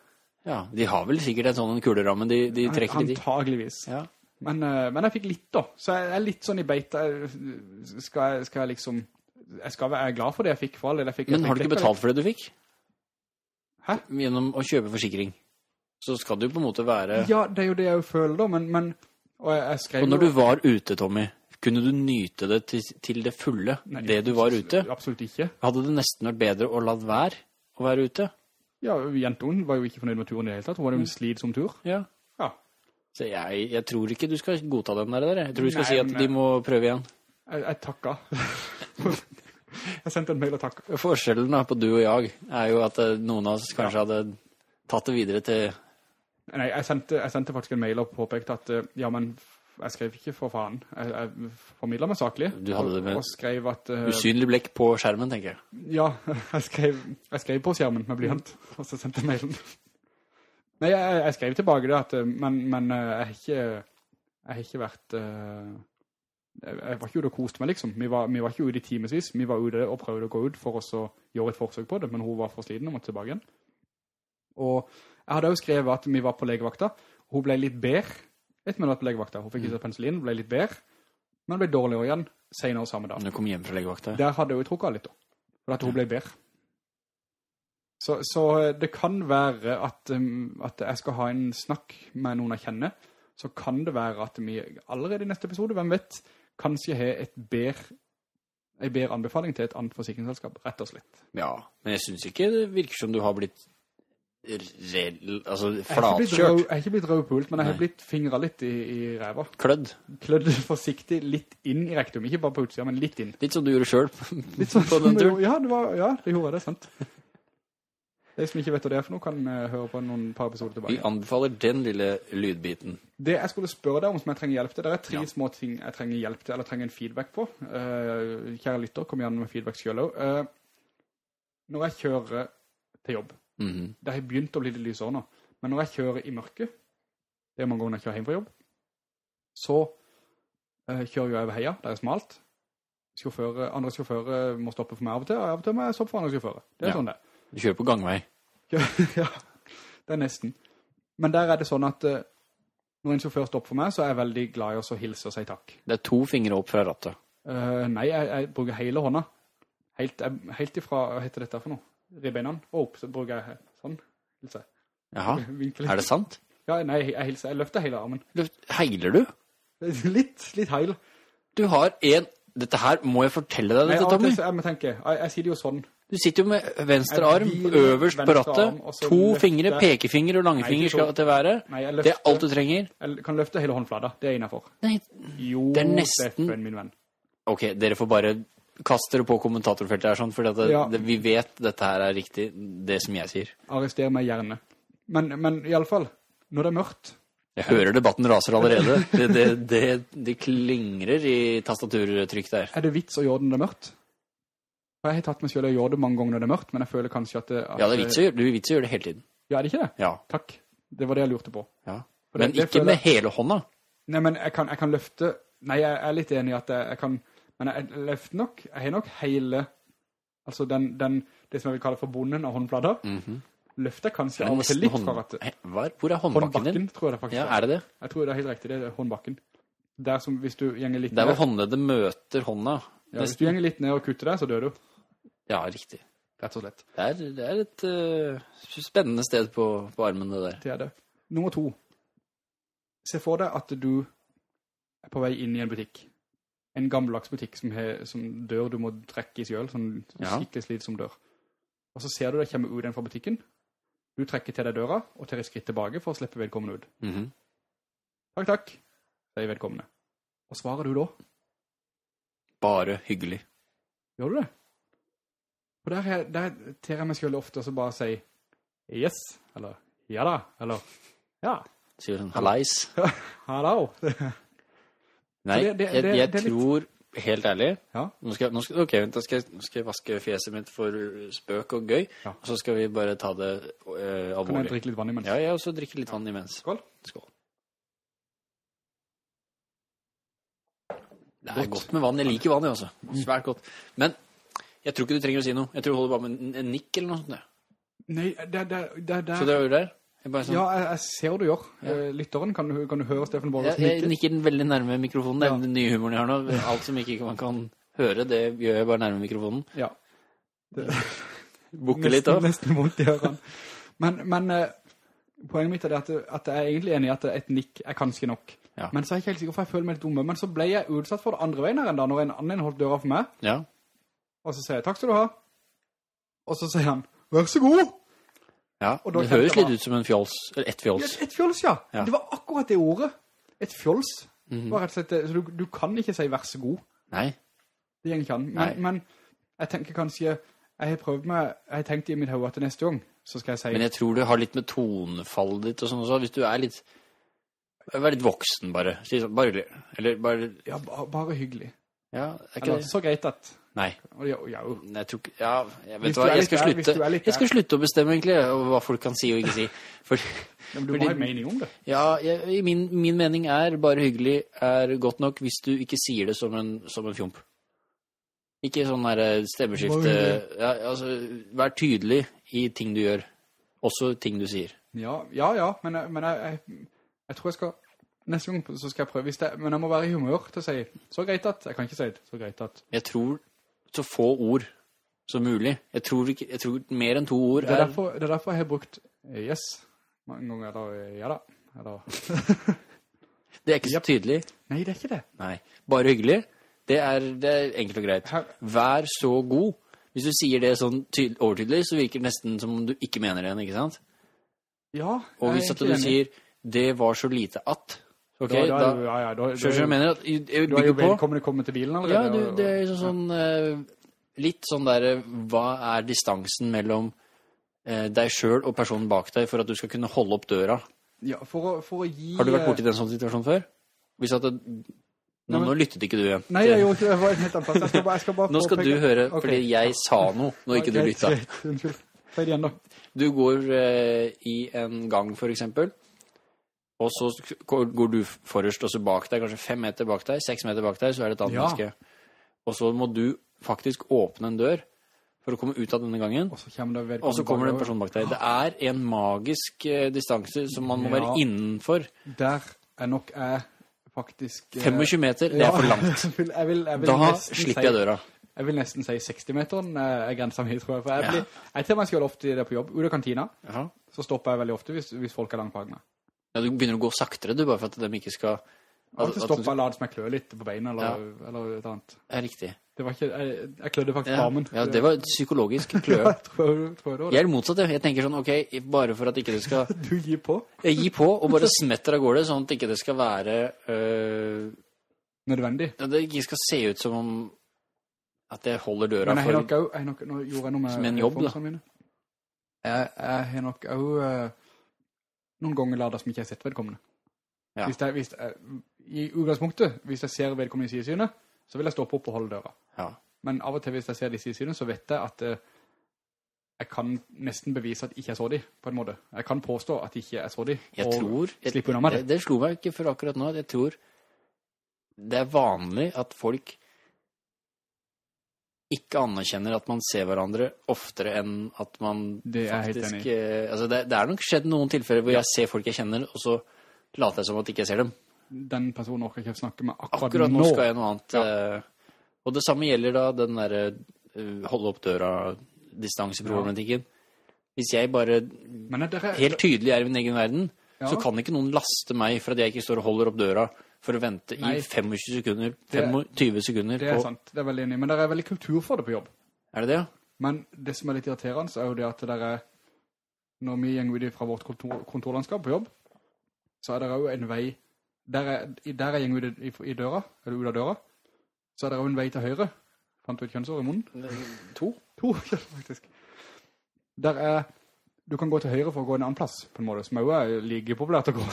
Ja, de har vel sikkert en sånn kuleramme de, de trekker litt de. Antageligvis. Ja. Men, eh, men jeg fikk litt da, så jeg er litt sånn i beit, Skal skal jeg liksom, jeg skal være glad for det jeg fikk for all del. Jeg fikk- jeg Men har du ikke betalt for det du fikk? Hæ? Gjennom å kjøpe forsikring. Så skal du på en måte være... Ja, det er jo det jeg føler da, men, men og jeg, jeg Og når jo- du var ute, Tommy, kunne du nyte det til, til det fulle, Nei, det du var ute? Absolutt ikke. Hadde det nesten vært bedre å la være å være ute? Ja, jentungen var jo ikke fornøyd med turen i det hele tatt. Hun var jo en slitsom tur. Ja. Ja. Så jeg, jeg tror ikke du skal godta den der. der. Jeg tror du skal Nei, si at men- de må prøve igjen. Jeg, jeg takka. jeg sendte en mail og takka. Forskjellen på du og jeg er jo at eh, noen av oss kanskje hadde tatt det videre til Nei, jeg sendte, jeg sendte faktisk en mail og påpekte at, eh, ja, men jeg skrev ikke for faen. Jeg, jeg formidlet meg saklig. Du hadde det med- Og, skrev at... uh, usynlig blekk på skjermen, tenker jeg. Ja, jeg skrev, jeg skrev på skjermen med blyant, og så sendte jeg mailen. Nei, jeg, jeg skrev tilbake det, at, men, men jeg har ikke, jeg har ikke vært, eh, jeg, var ikke ute og koste meg liksom. Vi var, vi var ikke ute i timesvis, vi var ute og prøvde å gå ut for å gjøre et forsøk på det, men hun var for sliten og måtte tilbake igjen. Og jeg hadde jo skrevet at vi var på legevakta, hun ble litt ber, et minutt på legevakta, hun fikk ikke seg penicillin, ble litt bedre, men ble dårligere igjen senere samme dag. Når hun kom hjem fra legevakta. Der hadde hun trukket litt da. For at hun ble bedre. Så, så eh, det kan være at, um, at jeg skal ha en snakk med noen jeg kjenner. Så kan det være at vi allerede i neste episode, hvem vet, kanskje har et bedre en bedre anbefaling til et annet forsikringsselskap, rett og slett. Ja, men jeg synes ikke det virker som du har blitt altså flatkjørt, jeg har ikke blitt rødpult, men jeg har blitt fingret litt i, i ræva. klødd. Klødd forsiktig litt inn i rektum, ikke bare på utsida, men litt inn. Litt som du gjorde selv Litt sånn på den turen. Ja, ja, det gjorde jeg, det er sant. De som ikke vet hva det er for noe, kan eh, høre på noen par episoder tilbake. Vi anbefaler den lille lydbiten. Det jeg skulle spørre deg om som jeg trenger hjelp til, det er tre Ja. små ting jeg trenger hjelp til, eller trenger en feedback på. Uh, kjære lytter, kom igjen med feedback selv også. Uh, når jeg kjører til jobb, Mhm. det har begynt å bli litt lysere nå, men når jeg kjører i mørket, det er mange ganger jeg kjører hjem fra jobb, så uh, kjører jeg over heia, det er smalt. Sjåfører, andre sjåfører må stoppe for meg av og til, og av og til må jeg stoppe for andre sjåfører. Det er Ja. sånn det. Du kjører på gangvei. Ja, ja, det er nesten. Men der er det sånn at eh, når en sjåfør stopper for meg, så er jeg veldig glad i å hilse og si takk. Det er to fingre opp fra rattet. Uh, nei, jeg, jeg bruker hele hånda. Helt, jeg, helt ifra, hva heter dette for noe? Ribbeinene og opp, så bruker jeg sånn. Hilse. Jaha, er det sant? Ja, nei, jeg hilser. Jeg løfter hele armen. Løft- Heiler du? Litt, litt heil. Du har en... Dette her må jeg fortelle deg, dette, Tommy. Jeg, jeg jeg, jeg sier det jo sånn. Du sitter jo med venstre arm øverst på rattet. To fingre, pekefinger og langefinger langfinger skal til været. Det er alt du trenger. jeg kan løfte hele håndflata. Det er innenfor. Nei, Jo, Det er nesten- Steffen, min venn. ok, dere får bare kaste dere på kommentatorfeltet her sånn, for det, Ja. det, vi vet dette her er riktig, det som jeg sier. Arrester meg gjerne. Men, men i alle fall, når det er mørkt, Jeg hører debatten raser allerede. Det, det, det, det klingrer i tastaturtrykk der. er det vits å gjøre den det er mørkt? For jeg har tatt meg selv og gjør det mange ganger når det er mørkt, men jeg føler kanskje at. At, Ja, det er vits å du er vits å gjøre det hele tiden. Ja, er det ikke det? Ja, Takk. Det var det jeg lurte på. ja. Det- Men ikke føler med hele hånda. Nei, men jeg kan, jeg kan løfte... Nei, jeg er litt enig i at jeg, jeg kan... Men jeg løfter nok... Jeg har nok hele... Altså den, den, det som jeg vil kalle for bonden av håndflader, Mhm. løfter jeg kanskje er av og til litt hånd... for er- Hvor er håndbakken Håndbakken, din? tror jeg det faktisk Ja, er det det? Jeg tror det er helt riktig, det er håndbakken. Der som hvis du gjenger litt Der hvor håndleddet møter hånda. Ja, hvis du gjenger litt ned og kutter deg, så dør du. Ja, riktig. Rett og slett. Det er, det er et uh, spennende sted på, på armen, det der. Det er det. Nummer to. Se for deg at du er på vei inn i en butikk. En gammeldags butikk som, he, som dør du må trekke i sjøl, sånn Ja. skikkelig slit som dør. Og så ser du deg komme ut den fra butikken. Du trekker til deg døra og tar et skritt tilbake for å slippe vedkommende ut. Mhm. Takk, takk, sier vedkommende. Hva svarer du da? Bare hyggelig. Gjør du det? Og der, er- der ter jeg meg selv ofte og så bare sier yes, eller ja da, eller ja, Sier sånn, hallais. hallo. Nei, det- det- jeg, det- jeg det tror, litt- helt ærlig, Ja. nå skal, nå skal, ok, vent, da skal jeg, nå skal jeg vaske fjeset mitt for spøk og gøy, Ja. og så skal vi bare ta det eh, Kan jeg drikke litt vann imens? Ja, jeg også drikker litt vann imens. Skål. Skål. Det er godt med vann. Jeg liker vann, jeg også. Svært godt. Men jeg tror ikke du trenger å si noe. Jeg tror du holder bare med en- nikk eller noe sånt. ja. Nei, det, er... det, det Så det er jo der. Jeg, sånn, Ja, jeg, jeg ser du gjør. Ja. Eh, Lytteren, kan kan du høre Stefan jeg, nikke? jeg jeg nikker den veldig nærme mikrofonen. Det er Ja. den nye humoren jeg har nå. Alt som ikke man kan høre, det gjør jeg bare nærme mikrofonen. Ja. Bukker litt av. nesten vondt i ørene. Men, men eh, poenget mitt er at, at jeg er egentlig enig i at et nikk er kanskje nok. Ja. Men så er jeg ikke helt sikker for jeg føler meg litt dumme. Men så ble jeg utsatt for det andre veien her enn da, når en annen holdt døra for meg. Ja. Og så sier jeg, takk skal du ha. Og så sier han, vær så god. ja. Det høres litt ut som en fjols. Eller et fjols. Et, et fjols, ja. Ja. Det var akkurat det ordet. Et fjols. Mm og slett, så du, du kan ikke si vær så god. Nei. Det går ikke an. Men, men jeg tenker kanskje, jeg har prøvd meg, jeg har tenkt i mitt hode at neste gang, så skal jeg si, Men jeg tror det har litt med tonefallet ditt og sånn også. Hvis du er litt Vær litt voksen, bare. Bare. Eller bare ja, ba, bare hyggelig. Ja, er ikke Eller, det? så greit at, Nei. ja, ja. Jeg tror Ja, jeg vet hva, jeg skal der, slutte du er Jeg skal slutte å bestemme, egentlig, hva folk kan si og ikke si. For Ja, men du Fordi- må ha en mening om det. ja, jeg, min, min mening er bare hyggelig er godt nok hvis du ikke sier det som en, som en fjomp. Ikke sånn der eh, stemmeskifte ja, altså, Vær tydelig i ting du gjør. Også ting du sier. Ja, ja, ja, men, men jeg, jeg, jeg tror jeg skal, neste gang så skal jeg prøve, det, men jeg må være i humør til å si, så greit at, jeg kan ikke si det, så greit at. Jeg tror så få ord som mulig. Jeg tror, ikke, jeg tror mer enn to ord Det er er derfor, det er derfor jeg har brukt eh, yes, mange ganger, eller eh, ja da, eller, Det er ikke så tydelig. nei, det er ikke det. Nei. Bare hyggelig. Det er, det er enkelt og greit. Vær så god. Hvis du sier det sånn overtydelig, så virker det nesten som om du ikke mener det ikke sant? ja, Og jeg er hvis at du sier, det var så lite at, ok, da, da, da, ja, da, da, jeg mener? At jeg Du er jo velkommen til å komme til bilen allerede. ja, du, det er jo sånn, eh, litt sånn der, eh, hva er distansen mellom eh, deg selv og personen bak deg for at du skal kunne holde opp døra? Ja, for å, for å gi... Har du vært borti den sånn situasjon før? Hvis at det, nå, nå lyttet ikke du igjen. Nei, jeg gjorde ikke det, var en helt annen plass. Jeg skal bare, jeg skal bare Nå skal du høre, Ok. fordi jeg sa noe når ikke du lyttet. Unnskyld. Si igjen da. Du går eh, i en gang, for eksempel, og så går du forrest, og så bak deg, kanskje fem meter bak deg, seks meter bak deg, så er det et annet Ja. menneske. Og så må du faktisk åpne en dør for å komme ut av denne gangen, Og så kommer det og så kommer det en person bak deg. Det er en magisk eh, distanse som man må Ja. være innenfor. Der er nok jeg faktisk... eh, 25 meter, det ja, er for langt. Jeg vil, jeg vil, jeg vil Da slipper jeg døra. Jeg vil nesten si 60-meteren er grensa mi, tror jeg. For jeg, blir, jeg tror man skal ofte det på jobb. Ute av kantina, Jaha. så stopper jeg veldig ofte hvis, hvis folk er langt bak meg. Ja, du begynner å gå saktere, du, bare for at de ikke skal... Jeg har At, stoppet, la det klør litt på beina, eller, Ja. eller et annet. ja, riktig. Det var ikke, jeg, jeg klødde faktisk Ja, armen. ja, det var psykologisk klø. jeg tror, tror det var Jeg er motsatt. Jeg tenker sånn, ok, bare for at ikke det skal... Du gir på. Jeg gir på og bare smetter av gårde, sånn at ikke det skal være øh, Nødvendig. At det ikke skal se ut som om at jeg holder døra for... Men jeg har nok også, jeg nok, nå gjorde jeg noe med Som en jobb, da. mine. Jeg, jeg har nok også noen ganger lader som ikke har sett vedkommende. Ja. Hvis jeg, hvis jeg, I utgangspunktet, hvis jeg ser vedkommende i sidesynet, så vil jeg stoppe opp og holde døra. Ja. Men av og til hvis jeg ser de i sidesynet, så vet jeg at eh, jeg kan nesten bevise at ikke jeg så de, på en måte. Jeg kan påstå at ikke jeg så de, Jeg og tror slippe unna med det, det. det slo meg ikke for akkurat nå. Jeg tror det er vanlig at folk ikke anerkjenner at man ser hverandre oftere enn at man Det faktisk eh, altså det, det er nok skjedd noen tilfeller hvor jeg ser folk jeg kjenner, og så later jeg som at ikke jeg ser dem. Den personen orker ikke snakke med akkurat, Akkurat nå skal jeg noe annet. eh, Og det samme gjelder da den der uh, holde opp døra-distanseproblematikken. Hvis jeg bare er, helt tydelig er i min egen verden, Ja. så kan ikke noen laste meg for at jeg ikke står og holder opp døra for å vente Nei. i 25 sekunder, Det- 25 sekunder det er på... sant, det er veldig enig. Men det er veldig kultur for det på jobb. Er det det? ja? Men det som er litt irriterende er jo det at det er, når vi gjenger ut fra vårt kontor, kontorlandskap på jobb, så er det jo en vei, der er, der er gjenger ut i, i døra, eller ut av døra, så er det jo en vei til høyre. Fant du et kjønnsår i munnen? To? To, faktisk. Der er du kan gå til høyre for å gå en annen plass, på en måte, som også er like populært å gå.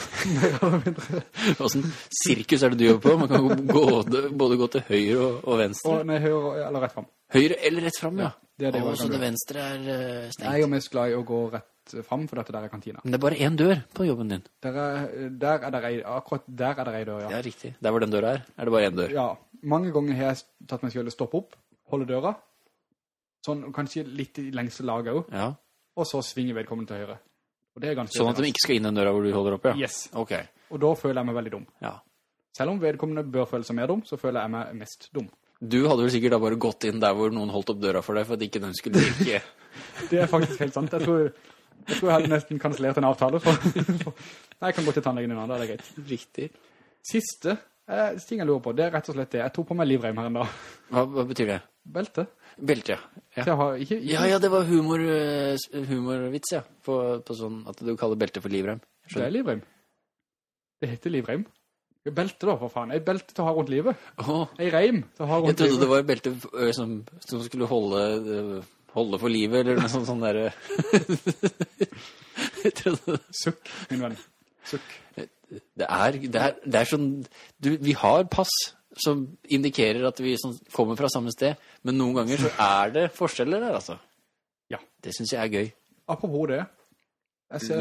Hvordan sirkus er det du jobber på? Man kan gå, både gå til høyre og, og venstre. og, nei, høyre eller rett frem. Høyre eller rett frem, ja. det er det og så det venstre er stengt. Jeg er jo mest glad i å gå rett frem, for dette der er kantina. Men det er bare en dør på jobben din. Der er, der er det ei, akkurat der er det ei dør, ja. Ja, riktig. Der hvor den døra er, er det bare en dør. Ja, mange ganger har jeg tatt meg selv å stoppe opp, holde døra, sånn, kanskje litt i lengste laget også, Ja. Og så svinger vedkommende til høyre. Og det er ganske Sånn at de ikke skal inn den døra hvor du holder opp, ja? Yes. Ok, Og da føler jeg meg veldig dum. ja. Selv om vedkommende bør føle seg mer dum, så føler jeg meg mest dum. Du hadde vel sikkert da bare gått inn der hvor noen holdt opp døra for deg, for at ikke den skulle virke. Det er faktisk helt sant. Jeg tror jeg, tror jeg hadde nesten kanslert en avtale. For, for, nei, jeg kan gå til tannlegen da er det greit. Riktig. Siste eh, ting jeg lurer på, det er rett og slett det. Jeg tok på meg livreim her en dag. Hva, hva betyr det? Belte. Belte, ja. Ja. har ikke... ikke Ja, ja, det var humor, eh, humorvits, ja. På, på sånn at du kaller belte for livrem. Det er livreim. Det heter livreim. Belte da, for faen. Ei belte til å ha rundt livet. Åh, Ei reim til å ha rundt jeg trodde trodde det var var belte eh, som, som skulle holde, eh, holde for livet, eller noe sånt sånn der... jeg trodde Sukk, min venn. Sukk. det er, det er, det er sånn... Du, vi har pass som indikerer at vi kommer fra samme sted, men noen ganger så er det forskjeller der, altså. Ja. Det synes jeg er gøy. Apropos det.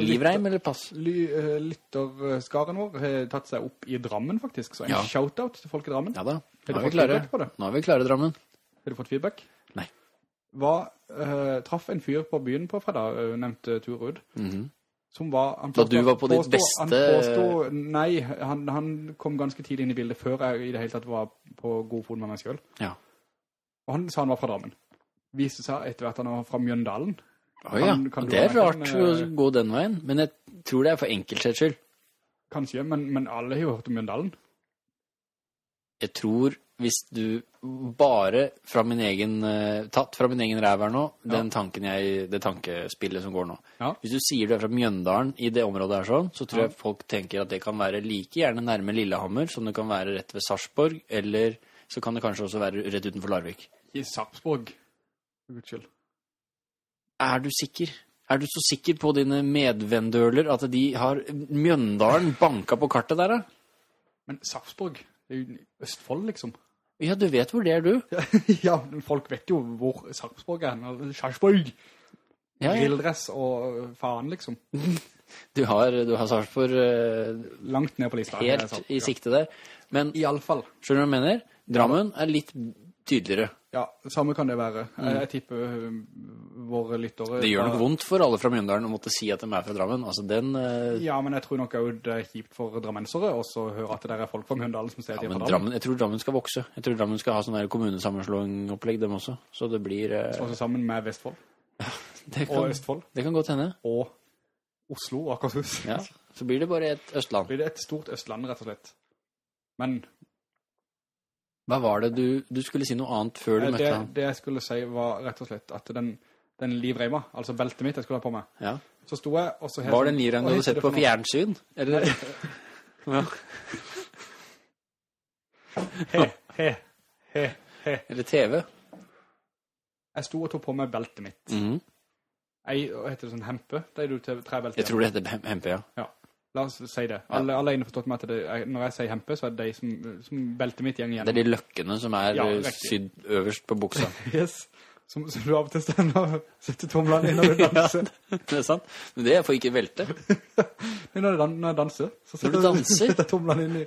Livreim eller pass? Uh, lytterskaren vår har tatt seg opp i Drammen, faktisk. Så en Ja. shoutout til folk i Drammen. Ja da, nå har er vi klare. det? Nå er vi klare, Drammen. Har du fått feedback? Nei. Hva, uh, traff en fyr på byen på fredag, eh, nevnte Turud, Mhm. som var... Han Da du var på ditt beste... Han påstod, nei, han, han kom ganske tidlig inn i bildet, før jeg i det hele tatt var på god fot med meg selv. Ja. Og han sa han var fra Drammen. Viste seg etter hvert han var fra Mjøndalen. Åja, ja, Kan- kan det er rart en, å eh, gå den veien, men jeg tror det er for enkelthets skyld. Kanskje, men, men alle har jo hørt om Mjøndalen. Jeg tror hvis du bare fra min egen, eh, tatt fra min egen ræv her nå, den tanken jeg, det tankespillet som går nå. Ja. Hvis du sier du er fra Mjøndalen i det området her sånn, så tror Ja. jeg folk tenker at det kan være like gjerne nærme Lillehammer, som det kan være rett ved Sarsborg, eller så kan det kanskje også være rett utenfor Larvik. I Sarsborg, For Guds skyld. Er du sikker? Er du så sikker på dine medvendøler at de har Mjøndalen banka på kartet der, da? Men jo Østfold, liksom. Ja, du vet hvor det er, du. ja, folk vet jo hvor Sarpsborg er. eller Sarpsborg! Ja, ja. Grilldress og faen, liksom. Du har, du har Sarpsborg uh, Langt ned på lista. helt i sikte der. Men I alle fall. skjønner du hva jeg mener? Drammen er litt tydeligere. Ja, samme kan det være. Jeg, jeg tipper øh, våre lyttere... Mm. Det gjør nok vondt for alle fra Mjøndalen å måtte si at de er fra Drammen. Altså, den uh... Ja, men jeg tror nok også det er kjipt for drammensere også å høre at det der er folk fra Mjøndalen som sier at ja, de er fra Drammen. Jeg tror Drammen skal vokse. Jeg tror Drammen skal ha sånn der kommunesammenslåing-opplegg, dem også. Så det blir Uh... Slå seg sammen med Vestfold det, og Østfold det kan godt hende. og Oslo og Akershus. Ja. Så blir det bare et Østland. Blir det et stort Østland, rett og slett. Men Hva var det du Du skulle si noe annet før du eh, møtte det, han? det jeg skulle si var rett og slett at den, den livreima, altså beltet mitt jeg skulle ha på meg, Ja. så sto jeg, og så... Var det en livreima du hadde sett på fjernsyn? Eller? ja. He, he, he, he. Eller TV? Jeg sto og tok på meg beltet mitt. Mm -hmm. Jeg, heter det sånn hempe? Det er du trebeltet. trebelte. Jeg tror det heter hempe, ja. Ja, la oss si det. Alle, alle er innforstått med at det, når jeg sier hempe, så er det de som, som belter mitt gjeng Det er de løkkene som er Ja, eh, sydd øverst på buksa. Yes. Som, som du av og til stender og setter tomlene inn når du danser. ja, det er sant. Men det er for ikke velte. Men når, jeg dan når jeg danser, så Når du danser? setter jeg tomlene inn i,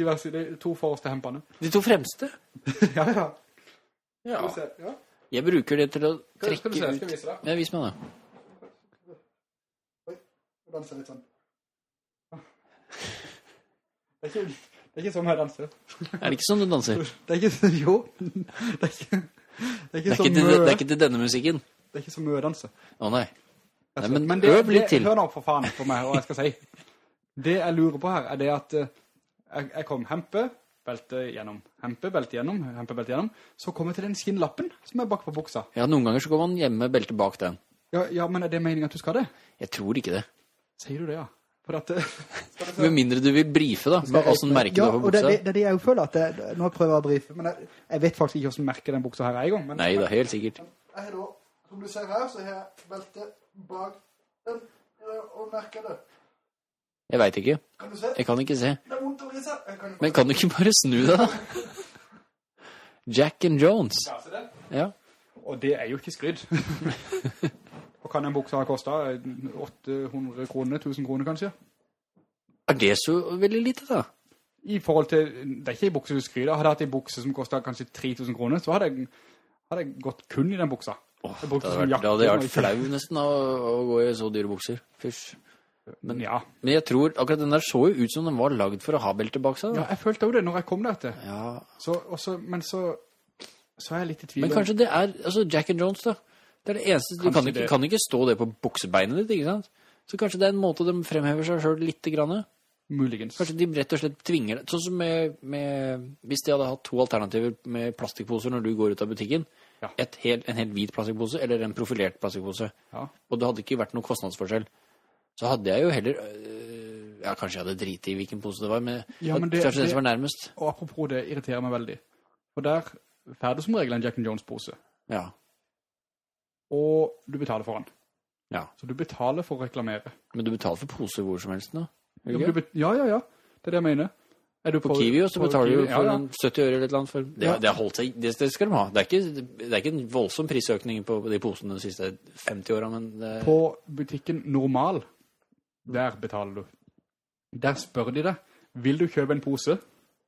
i hver side, de to forreste hempene. De to fremste. Ja, ja. Ja. Ja. Jeg bruker det til å trekke ut... skal du se? se, skal jeg vise deg? Ja, vis meg det. Jeg danser litt sånn. Det er ikke, det er ikke sånn jeg danser. Er det ikke sånn du danser? Det er ikke, jo. Det er ikke, det er Det er så ikke til, det er ikke til denne musikken. det er ikke så jeg danser Å nei. Nei, men Men det, øv litt til. Hør nå for faen på meg, hva jeg skal si. Det jeg lurer på her, er det at eh, jeg, jeg kom hempe, belte gjennom, hempe, belte gjennom, hempe, belte gjennom, så kom jeg til den skinnlappen som er bak på buksa. Ja, noen ganger så går man hjemme med beltet bak den. Ja, ja, men er det meningen at du skal det? Jeg tror ikke det. Sier du det, ja? For at... eh, Med mindre du vil brife da, med merke ja, du har på buksa. det, det det jeg føler at det, nå prøver jeg å brife, men jeg, jeg vet faktisk ikke hvordan merker den buksa her er i gang. Men, Nei da, helt sikkert. Jeg har da Som du ser her, så har jeg beltet bak den, og merker det. Jeg veit ikke. Kan du se? Jeg kan ikke se. Det er vondt å vri seg. Kan Men kan du ikke bare snu deg, da? Jack and Jones. Ja, se det. Ja. Og det er jo ikke skrydd. og kan en bukse ha kostet 800 kroner, 1000 kroner kanskje? Er det så veldig lite, da? I forhold til, det er ikke en bukse du skryter, hadde jeg hatt en bukse som kostet kanskje 3000 kroner, så hadde jeg, hadde jeg gått kun i den buksa. Åh, det da hadde vært, jakke, da hadde vært flau nesten å, å gå i så dyre bukser. Fysj. Men ja, Men jeg tror akkurat den der så jo ut som den var lagd for å ha belte bak seg. ja, jeg følte jo det når jeg kom der til. Ja. Så, også, men så, så er jeg litt i tvil. Men kanskje det er altså Jack and Jones, da. Det er det eneste Du kan ikke, det- kan ikke stå det på buksebeinet ditt, ikke sant? Så kanskje det er en måte de fremhever seg selv litt grann. Muligens. Kanskje de rett og slett tvinger det. Sånn som med, med Hvis de hadde hatt to alternativer med plastikkposer når du går ut av butikken, Ja. et hel, en helt hvit plastikkpose eller en profilert plastikkpose, Ja. og det hadde ikke vært noen kostnadsforskjell, så hadde jeg jo heller øh, Ja, kanskje jeg hadde drit i hvilken pose det var, men, Ja, men det- kanskje den det- som var nærmest. Og apropos det irriterer meg veldig. For der ferder du som regel en Jack and Jones-pose, Ja. Og du betaler for den. ja. Så du betaler for å reklamere. Men du betaler for poser hvor som helst nå? Ja, ja, ja. Det er det jeg mener. Er du På Kiwi også betaler du for ja, ja. 70 øre eller et eller annet. For, det, Ja. det holdt seg, det, det skal de ha. Det er, ikke, det er ikke en voldsom prisøkning på de posene de siste 50 årene, men På butikken Normal, der betaler du. Der spør de deg, vil du kjøpe en pose?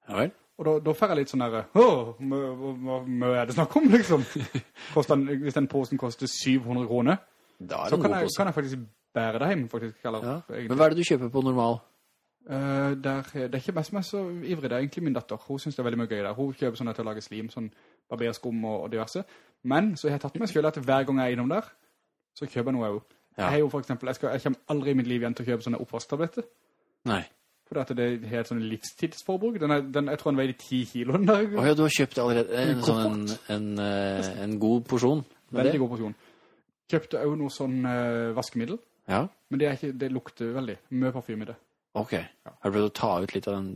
Ja vel? Og da, da får jeg litt sånn der, åh, hva er det snakk om, liksom? Koster hvis den posen koster 700 kroner, er så kan jeg, kan jeg faktisk bære det hjem, faktisk. Eller, Ja. Men hva er det du kjøper på normal? Uh, der, det er ikke meg som er så ivrig, det er egentlig min datter. Hun synes det er veldig mye gøy der. Hun kjøper sånn til å lage slim, sånn barberskum og, og diverse. Men så har jeg tatt meg selv at hver gang jeg er innom der, så kjøper jeg noe jeg jo. Ja. Jeg har jo for eksempel, jeg, skal, jeg kommer aldri i mitt liv igjen til å kjøpe sånne oppvasktabletter. Nei. For det er et sånn livstidsforbruk. Den er, den, jeg tror den veier 10 kilo ja, du har kjøpt allerede en, En sånn en, en, eh, en god porsjon Veldig det? god porsjon. Kjøpte også noe sånn uh, vaskemiddel. Ja, Men det, ikke, det lukter veldig. Mye parfym i det. ok. Har du prøvd å ta ut litt av den?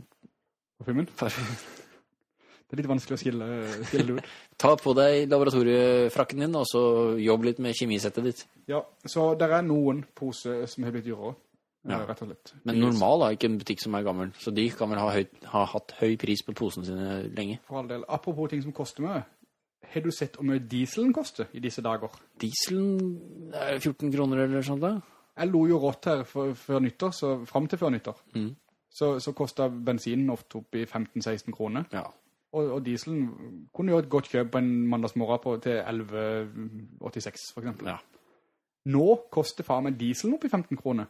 Parfymen. Det er litt vanskelig å skille, skille ut. Ta på deg laboratoriefrakken din, og så jobb litt med kjemisettet ditt. Ja, så der er noen poser som har blitt dyrere. Ja. Rett og slett. Men normal er ikke en butikk som er gammel, så de kan vel ha, høy, ha hatt høy pris på posene sine lenge. For all del. Apropos ting som koster mye. Har du sett hvor mye dieselen koster i disse dager? Dieselen er 14 kroner eller sånt da? Jeg lo jo rått her før nyttår, så frem til før nyttår. Mm. Så, så kostet bensinen ofte opp i 15-16 kroner. Ja. Og, og dieselen kunne jo et godt kjøp på en mandagsmorgen til 11,86 for eksempel. Ja. Nå koster faen meg dieselen opp i 15 kroner.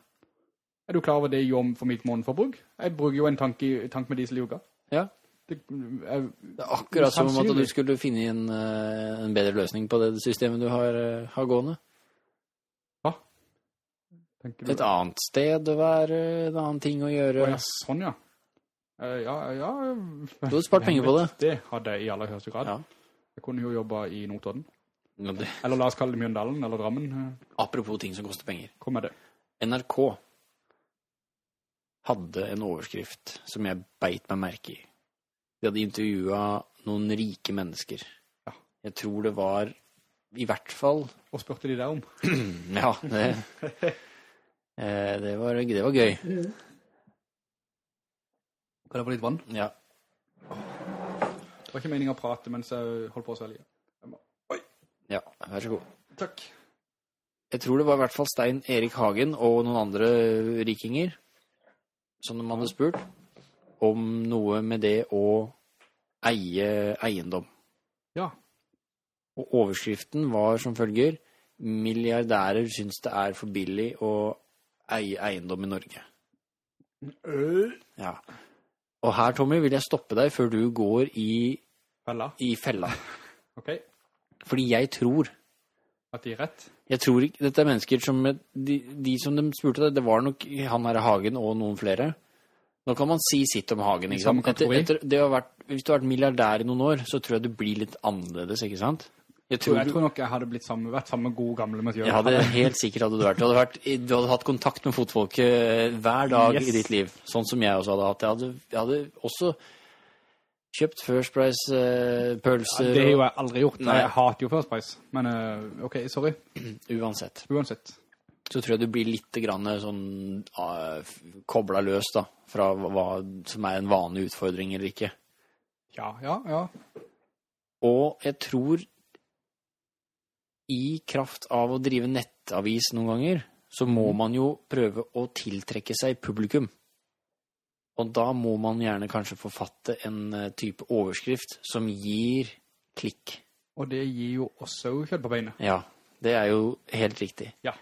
Er du klar over det gjør for mitt månedforbruk? Jeg bruker jo en tank, i, tank med diesel i uka. Ja. Det, er, Det er akkurat som om at du skulle finne en, eh, en bedre løsning på det systemet du har, eh, har gående. du, Et annet sted å være, en annen ting å gjøre. Å, ja, sånn ja. Eh, ja, ja. Du hadde spart penger på det. Det hadde jeg i aller høyeste grad. Ja. Jeg kunne jo jobbe i Notodden. Eller la oss kalle det Mjøndalen, eller Drammen. Apropos ting som koster penger. Kom med det. NRK hadde en overskrift som jeg beit meg merke i. De hadde intervjua noen rike mennesker. Ja. Jeg tror det var i hvert fall Og spurte de deg om. Ja, det, eh, det, var, det var gøy. Kan jeg få litt vann? Ja. Det var ikke meningen å prate mens jeg holdt på å svelge. ja, vær så god. Takk. Jeg tror det var i hvert fall Stein Erik Hagen og noen andre rikinger som de hadde spurt om noe med det å eie eiendom. Ja. Og overskriften var som følger Milliardærer syns det er for billig å eie eiendom i Norge. Ja. Og her, Tommy, vil jeg stoppe deg før du går i, Fella. i fella. Ok. Fordi jeg tror At de er rett. Jeg tror ikke Dette er mennesker som De, de som de spurte, det var nok han her Hagen og noen flere. Nå kan man si sitt om Hagen. Ikke sant? Etter, etter, det har vært, hvis du har vært milliardær i noen år, så tror jeg du blir litt annerledes, ikke sant? Jeg tror, jeg tror nok jeg hadde blitt sammen, vært samme gode gamle med gjøre jeg hadde helt sikkert hadde du vært. Du hadde, vært, du hadde hatt kontakt med fotfolket hver dag Yes. i ditt liv. Sånn som jeg også hadde hatt. Jeg hadde, jeg hadde også Kjøpt First Price eh, Ja, det har jeg aldri gjort. Nei. Jeg hater jo First Price. Men uh, ok, sorry. Uansett. Uansett. Så tror jeg du blir litt grann sånn uh, koblet løs da, fra hva, hva som er en vanlig utfordring eller ikke. Ja, ja, ja. Og jeg tror i kraft av å drive nettavis noen ganger, så må man jo prøve å tiltrekke seg publikum. Og da må man gjerne kanskje forfatte en eh, type overskrift som gir klikk. Og det gir jo også kjøtt på beinet. Ja, det er jo helt riktig. Ja.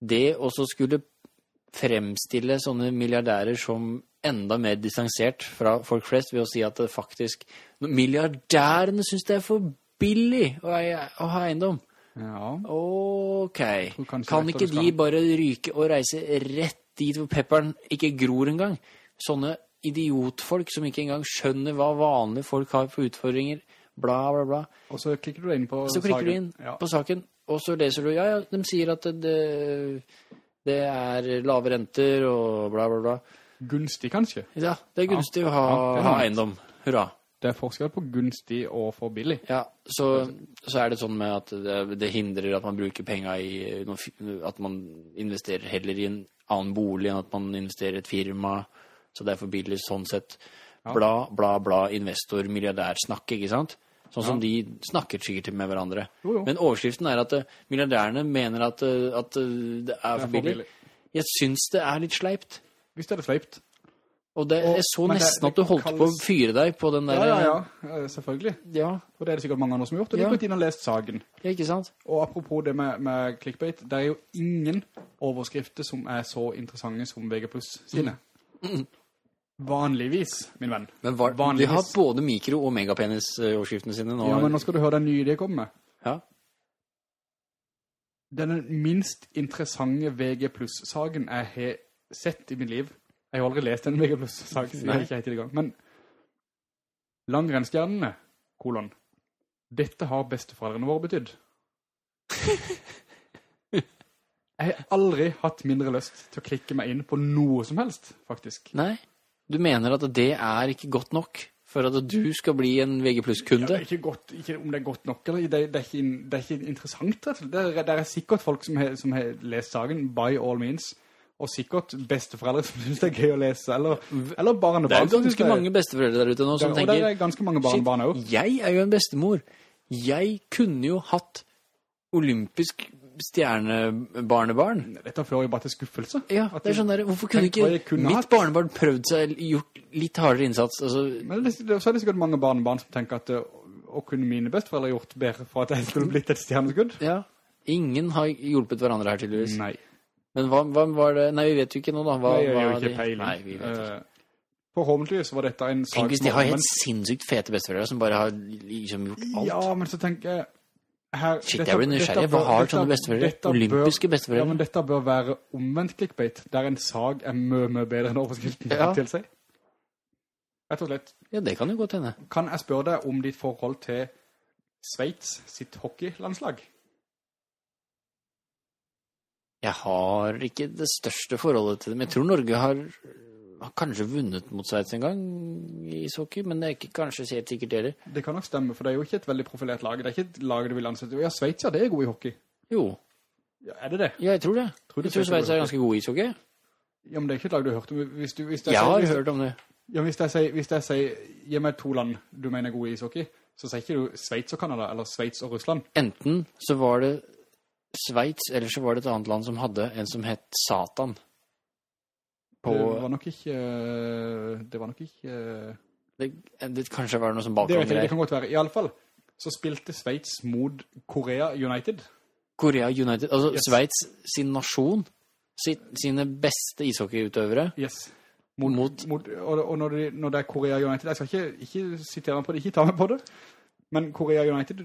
Det også skulle fremstille sånne milliardærer som enda mer distansert fra folk flest ved å si at det faktisk Milliardærene syns det er for billig å, å ha eiendom. Ja. Ok. Kan ikke de bare ryke og reise rett dit hvor pepperen ikke gror engang? Sånne idiotfolk som ikke engang skjønner hva vanlige folk har for utfordringer. Bla, bla, bla. Og så klikker du inn på saken. Så klikker du inn. Ja. på saken, og så leser du Ja, ja, de sier at det, det er lave renter og bla, bla, bla. Gunstig, kanskje. Ja, det er gunstig å ha, Ja, ha eiendom. Hurra. Det er forskjell på gunstig og for billig. Ja, så, så er det sånn med at det, det hindrer at man bruker penger i At man investerer heller i en annen bolig enn at man investerer i et firma. Så det er for billig sånn sett. Bla, bla, bla, investor, milliardærsnakk, ikke sant? Sånn som Ja. de snakker sikkert med hverandre. Jo, jo. Men overskriften er at eh, milliardærene mener at, eh, at eh, det er for billig. Jeg syns det er litt sleipt. Hvis det er sleipt. Og det, Og- jeg så nesten det- det at du holdt på å fyre deg på den der Ja, ja, ja. eh, Selvfølgelig. ja. Og det er det sikkert mange andre som har gjort. Og de har gått inn og lest saken. ja, ikke sant? Og apropos det med, med clickbait, det er jo ingen overskrifter som er så interessante som VG sine. Mm. Mm. Vanligvis, min venn. Men var, de har både mikro- og megapenis-overskriftene sine nå. Ja, men nå skal du høre den nye de kommer med. Ja. Den minst interessante VG Plus-saken jeg har sett i mitt liv. Jeg har aldri lest en VG Plus-sak, så jeg er ikke helt i gang. Men langrennsstjernene, kolon, dette har besteforeldrene våre betydd. Jeg har aldri hatt mindre lyst til å klikke meg inn på noe som helst, faktisk. Nei, du mener at det er ikke godt nok for at du skal bli en VG det er ikke, godt, ikke om det er godt nok, eller det, det, er, ikke, det er ikke interessant, rett og slett. Det er sikkert folk som har, som har lest saken, by all means, og sikkert besteforeldre som synes det er gøy å lese, eller, eller barnebarn. Det er jo ganske mange besteforeldre der ute nå som og det tenker er ganske mange barnebarn også. jeg er jo en bestemor. Jeg kunne jo hatt olympisk stjernebarnebarn. Dette fører jo bare til skuffelse. Ja, det er sånn der, hvorfor kunne ikke kunne mitt hatt. barnebarn prøvd seg, gjort litt hardere innsats? Altså, Men det, det, så er det sikkert mange barnebarn som tenker at det, å kunne mine besteforeldre gjort bedre for at jeg skulle blitt et stjerneskudd? ja, ingen har hjulpet hverandre her tydeligvis. Nei. Men hva, hva var det? Nei, vi vet jo ikke noe da. Hva, Nei, jeg har ikke peiling. Nei, vi vet ikke. Eh, Forhåpentligvis var dette en sak Tenk hvis de har helt sinnssykt fete besteforeldre som bare har liksom gjort alt. Ja, men så tenker jeg her, Shit, jeg blir nysgjerrig. Hva har dette- sånne besteforeldre? Olympiske bør- Ja, men dette bør være omvendt clickbait, der en sag er mye, mye bedre enn overskriften Ja. til seg. Rett og slett. Ja, det kan jo godt hende. Kan jeg spørre deg om ditt forhold til Sveits sitt hockeylandslag? Jeg har ikke det største forholdet til dem. Jeg tror Norge har, har kanskje vunnet mot Sveits en gang i ishockey, men det er ikke kanskje helt sikkert heller. Det kan nok stemme, for det er jo ikke et veldig profilert lag. Det er ikke et lag du vil ansette. Ja, Sveits, ja, det er god i hockey. Jo, Ja, er det det? ja, jeg tror det. Tror du Jeg tror Sveits er god ganske god i ishockey. Ja, men det er ikke et lag du har hørt om. Hvis du, hvis jeg har hvis- hørt om det. Ja, hvis jeg sier, hvis jeg sier, gi meg to land du mener er gode i ishockey, så sier ikke du Sveits og Kanada, eller Sveits og Russland. Enten så var det Sveits, eller så var det et annet land som hadde en som het Satan. På, Det var nok ikke, det var nok ikke, det, det kanskje var noe som det ikke, det kan godt være. I alle fall, så spilte Sveits mot Korea United. Korea United, altså Yes. Sveits sin nasjon, sitt, sine beste ishockeyutøvere, Yes. mot, Mot, mot, og og når, det, når det er Korea United, jeg skal ikke, ikke sitere meg på det, ikke ta meg på det, men Korea United,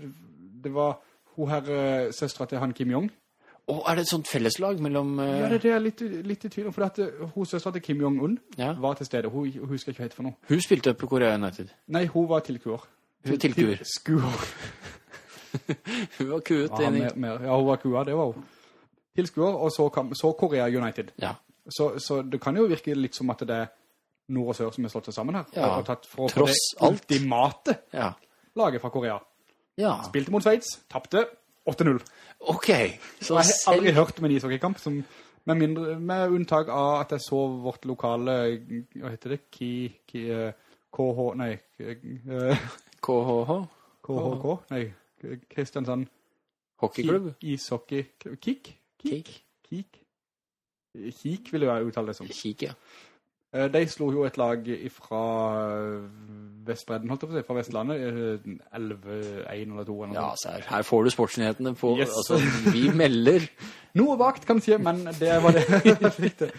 det var hun her, øh, søstra til han Kim Jong. Og er det et sånt felleslag mellom Uh... Ja, det, det er litt, litt i tvil om, for at øh, hun søstra til Kim Jong-un ja. var til stede. Hun, hun husker ikke helt for noe. Hun spilte på Korea United. Nei, hun var tilkuer. Hun tilkuer. Skuer. Hun var kuet Ja, mer, mer. ja, hun var kua, det var hun. Tilskuer, og så, kam, så Korea United. Ja. Så, så det kan jo virke litt som at det er nord og sør som er slått seg sammen her. Ja, og, og tatt for, tross alt. ultimate Ja. laget fra Korea. Ja. Spilte mot Sveits, tappte 8-0. Ok. Så jeg har aldri hørt om en ishockeykamp som, med, mindre, med unntak av at jeg så vårt lokale, hva heter det, Ki, ki, eh, KH, nei, eh, KHH? KHK, nei, Kristiansand Hockeyklubb? Ishockey, Kik? Kik? Kik? Kik vil jeg uttale det som. Kik, ja. Eh, De slo jo et lag fra Vestbredden, holdt jeg på å si, fra Vestlandet, eh, 11-1 eller 2 eller Ja, så her, her får du sportsnyhetene på... Yes. Altså, vi melder. Noe vagt kanskje, men det var det jeg det.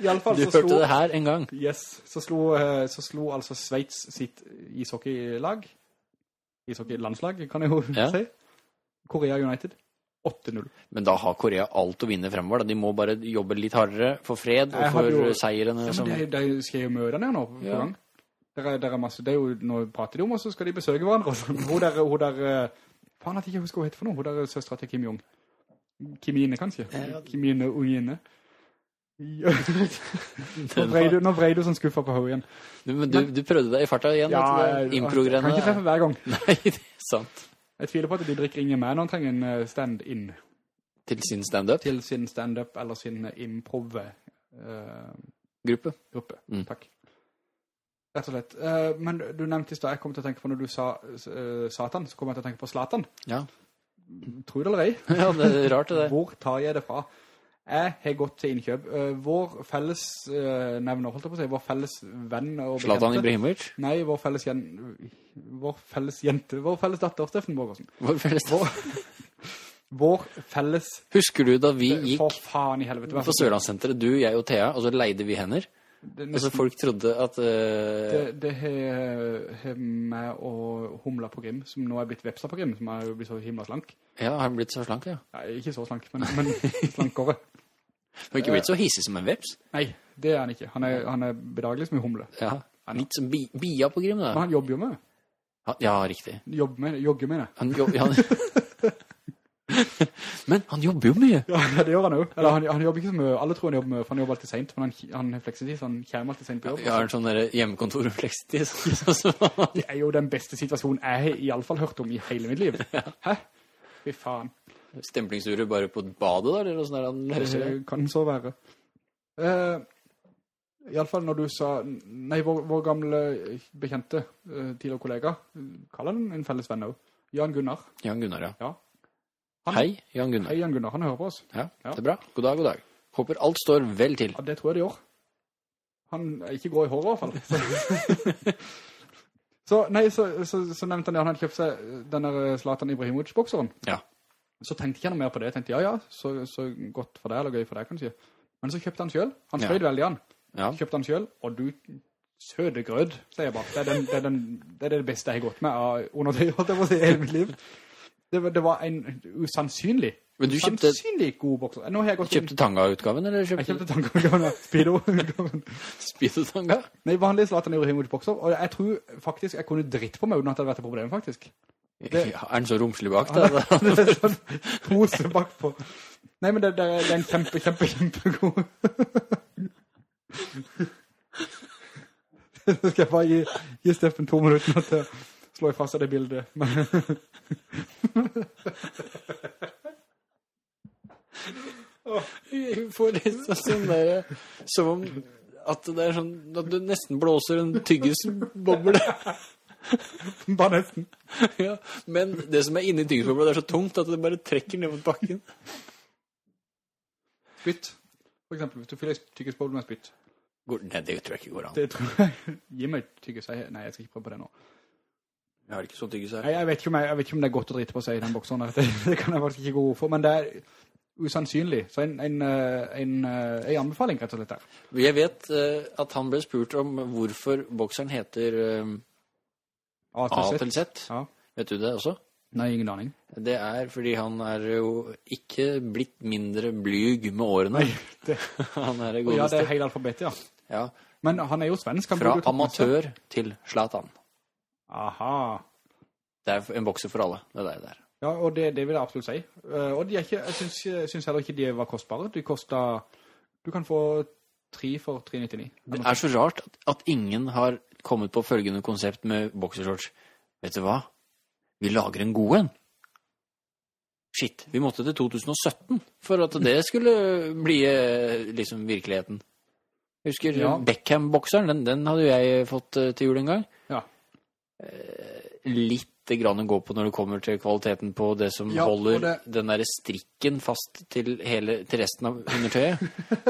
I alle fall Du så hørte slo, det her en gang. yes, så slo, eh, så slo altså Schweiz sitt ishockeylag, ishockeylandslag kan jeg jo Ja. si, Korea United, 8-0. Men da har Korea alt å vinne fremover. Da. De må bare jobbe litt hardere for fred og for jo- seirene. Ja, men de, de skal jo møte der nå på Ja. gang. Der er, der er masse, det er jo, nå prater de om, og så skal de besøke hverandre. Hun der, hun der, eh, faen at jeg ikke husker hva hun heter for noe, hun der er søstra til Kim Jong. Kim Ine, kanskje? Ja. Kim Ine Ungine. Ja. nå vrei du, nå vrei du sånn skuffa på hodet igjen. Du, men du, du prøvde deg i farta igjen. Ja, jeg kan ikke treffe hver gang. Nei, det er sant. Jeg tviler på at de drikker ingen med når han trenger en eh, stand-in Til sin stand-up. til sin stand-up eller sin improv-gruppe. Gruppe. Mm. Takk. Rett og slett. Uh, men du nevnte i sted, jeg kom til å tenke på når du sa uh, Satan, så kom jeg til å tenke på Slatan. Ja. Tror det eller ei? ja, det er rart det. Hvor tar jeg det fra? Jeg har gått til innkjøp. Eh, vår felles eh, nevner, holdt jeg på å si, vår felles venn og Zlatan Ibrahimovic. Nei, vår felles, jen... vår felles jente, vår felles datter, Steffen Borgersen. Vår felles... Vår, vår felles... Husker du da vi For gikk faen i helvete. på. Sørlandssenteret, du, jeg og Thea, og så leide vi hender? Det, Altså folk trodde at... Uh... det, det har meg og Humla på Grim, som nå er blitt Vepsa på Grim, som er blitt så himla slank. Ja, har han blitt så slank, ja. Nei, ikke så slank, men, men slankere. Han har ikke blitt så hissig som en veps. Nei, det er han ikke. Han er, han er bedagelig som en humle. Ja, litt som bi bia på Grim, da. Men han jobber jo med det. Ja, riktig. Jobber med, jogger med det. Han, jobber, han... Men han jobber jo mye. Ja, det gjør han jo. Eller han, han jobber ikke så mye. Alle tror han jobber med, for han jobber alltid sent, men han, han har fleksitid, så han kommer alltid sent på jobb. Har en sånn der hjemmekontor og så- Det er jo den beste situasjonen jeg har i alle fall hørt om i hele mitt liv. Hæ? Fy faen. Stemplingsturer bare på badet, da? Eller sånn der han det? Det kan så være. Uh, I alle fall når du sa, nei, vår, vår gamle bekjente, uh, tidligere kollega, kaller han en felles venn også. Jan Gunnar. Jan Gunnar, ja. Ja. Han- Hei, Jan Gunnar. Hei Jan Gunnar, han hører på oss. Ja, Ja. det er bra. God dag, god dag. Håper alt står vel til. Ja, det tror jeg det gjør. Han er ikke grå i håret i hvert fall. Så, nei, så, så, så nevnte han det, han hadde kjøpt seg denne Zlatan Ibrahimovic-bokseren. Ja. Så tenkte ikke han mer på det. Jeg tenkte, ja, ja, så, så godt for deg, eller gøy for deg, kan du si. Men så kjøpte han selv. Han Ja. skrøyd veldig an. Ja. Kjøpte han selv, og du søde grød, sier jeg bare. Det er, den, det, er den, det er det beste jeg har gått med av undertøy, holdt jeg på å si, hele mitt liv. Det, var- det var en usannsynlig, Men du kjøpte, god. Nå har jeg gått kjøpte Tanga-utgaven, eller Jeg kjøpte, tanga-utgaven, av Speedo-utgaven. Speedo-tanga? Nei, vanlig Zlatan Ibrahimovic-bokser, og jeg tror faktisk jeg kunne dritt på meg uten at det hadde vært et problem, faktisk. Ja, er den så romslig bak, da? Det er sånn pose bakpå. Nei, men det, det, er, en kjempe, kjempe, kjempegod. Nå skal jeg bare gi, gi Steffen to minutter til å i fast av det bildet. Jeg får litt sånn der, som om at det er sånn, at du nesten blåser en tyggesboble. bare nesten. ja, men det som er inne i tyggesboble det er så tungt at det bare trekker ned mot bakken. Spytt. For eksempel, hvis du fyller tyggesboble med spytt. Nei, det tror jeg ikke går an. Det tror jeg. Gi meg tygges. Nei, jeg skal ikke prøve på det nå. Jeg har ikke så tyggis seg. Jeg vet ikke om, det er godt å drite på seg i den bokseren. Det, det kan jeg faktisk ikke gå for, men det er usannsynlig. Så en, en, eh, en, eh, en anbefaling, rett og slett der. Jeg vet eh, at han ble spurt om hvorfor bokseren heter A til Z. Ja. Vet du det også? Nei, ingen aning. Det er fordi han er jo ikke blitt mindre blyg med årene. det, Han er det ja, det er hele alfabetet, ja. Ja, Men han er jo svensk. Fra amatør til Zlatan. Aha. Det er en bokser for alle, det der. der. Ja, og det, det vil jeg absolutt si. Eh, og de er ikke, jeg synes, heller ikke de var kostbare. De kostet, du kan få 3 for 399. Det er så rart at, at ingen har kommet på følgende konsept med boksershorts. Vet du hva? Vi lager en god en. Shit, vi måtte til 2017 for at det skulle bli eh, liksom virkeligheten. Jeg husker Ja. Beckham-bokseren, den, den hadde jeg fått eh, til jul en gang. Ja. Litt grann å gå på når det kommer til kvaliteten på det som Ja, holder det- den der strikken fast til, hele, til resten av undertøyet.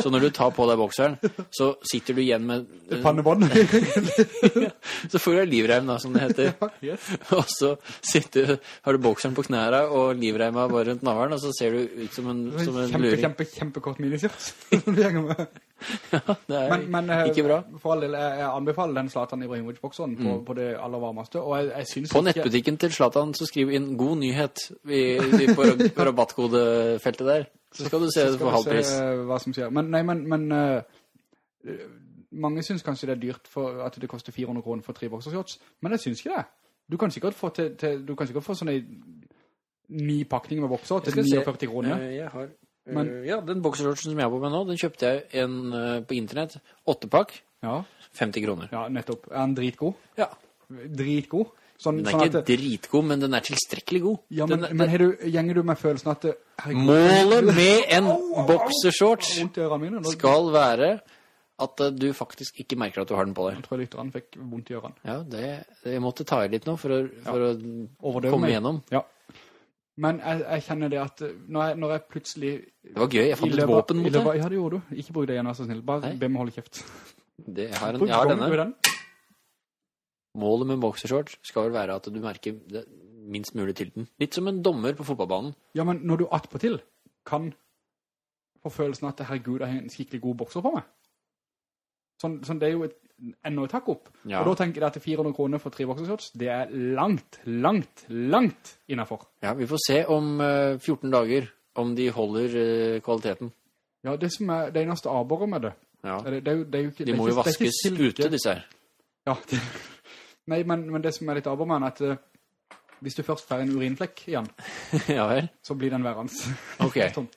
så når du tar på deg bokseren, så sitter du igjen med Pannebånd. Så får du livreim, da, som det heter. yes. Og så sitter, har du bokseren på knæra og livreima bare rundt navlen, og så ser du ut som en, som en Kjempe, luring. kjempe, kjempekort miniskjørt. med. Det er Men, men eh, ikke bra. For all del, jeg, anbefaler den Zlatan Ibrahimovic-bokseren på, på det aller varmeste. Og jeg, jeg synes Mm. På ikke... nettbutikken til Zlatan så skriver vi inn 'god nyhet' i, i, på rabattkodefeltet der. Så skal du se det på halvpris. eh, hva som skjer. Men, nei, men, men uh, mange synes kanskje det er dyrt for at det koster 400 kroner for tre boksershorts, men jeg synes ikke det. Du kan sikkert få, til, til, du kan sikkert få sånne ni pakninger med bokser til 49 kroner. Jeg har, Men- ja, den boksershortsen som jeg har på meg nå, den kjøpte jeg en eh, på internett. Åttepakk, Ja, 50 kroner. ja, nettopp. Er den dritgod? Ja. Dritgod. Sånn, Den er sånn ikke at dritgod, men den er tilstrekkelig god. ja, men, den, men du, gjenger du med følelsen at herregud, Målet med en boksershorts skal være at eh, du faktisk ikke merker at du har den på deg. Jeg tror lytteren fikk vondt i ørene. Ja, det, jeg måtte ta i litt nå for å, for å komme meg. igjennom. Ja. Men jeg, jeg kjenner det at eh, når jeg, når jeg plutselig... Det var gøy, jeg fant et våpen mot deg. Ja, det gjorde du. Ikke bruk det igjen, vær så snill. Bare Nei. be meg holde kjeft. Det, jeg har, en, jeg har denne. den. Målet med boksershorts skal vel være at du merker det minst mulig til den. Litt som en dommer på fotballbanen. Ja, men når du at på til kan få følelsen at herregud, jeg har en skikkelig god bokser på meg. Sånn, sånn det er jo et, enda et takk opp. Ja. Og da tenker jeg at 400 kroner for tre boksershorts, det er langt, langt, langt innenfor. Ja, vi får se om eh, 14 dager om de holder eh, kvaliteten. Ja, det som er det eneste arbeidet med det, Ja. det, det, det ikke... De må jo vaskes ute, disse her. Ja, det, nei, men, men det som er litt avbåret med det er at eh, hvis du først får en urinflekk igjen, ja så blir den verans. Ok. Sånn.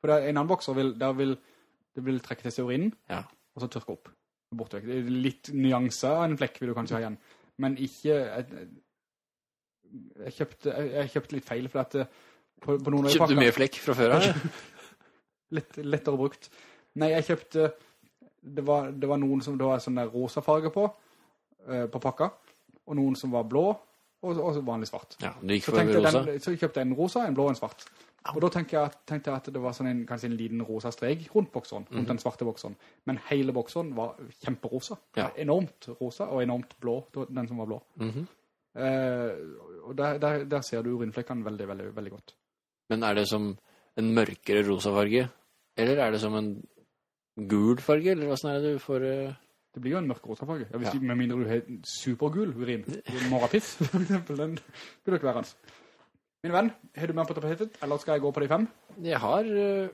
For det en annen vokser vil, vil, det vil trekke til seg urinen, Ja. og så tørke opp. Bort vekk. Det er litt nyanser av en flekk vil du kanskje ha igjen. Men ikke... Jeg, jeg, kjøpte, jeg, kjøpte litt feil, for at eh, på, på noen Kjøpte du mye flekk fra før? Litt lettere brukt. Nei, jeg kjøpte... Det var, det var noen som det var sånn der rosa farge på, eh, på pakka, og noen som var blå, og, og vanlig svart. Ja, du gikk for så rosa. den, så kjøpte jeg en rosa, en blå og en svart. Og da tenkte jeg, tenkte jeg at det var sånn en, kanskje en liten rosa streg rundt bokseren, rundt den svarte bokseren. Men hele bokseren var kjemperosa. Ja. Enormt rosa, og enormt blå, den som var blå. Mhm. eh, og der, der, der ser du urinflekkene veldig, veldig, veldig godt. Men er det som en mørkere rosa farge? Eller er det som en gul farge? Eller hvordan er det du får... Uh... Det blir jo en mørk rosa farge. Ja, hvis Ja. du, med mindre du har supergul urin, morapiss, for eksempel, den skulle ikke være hans. Min venn, har du mer på tapetet, eller skal jeg gå på de fem? Jeg har uh,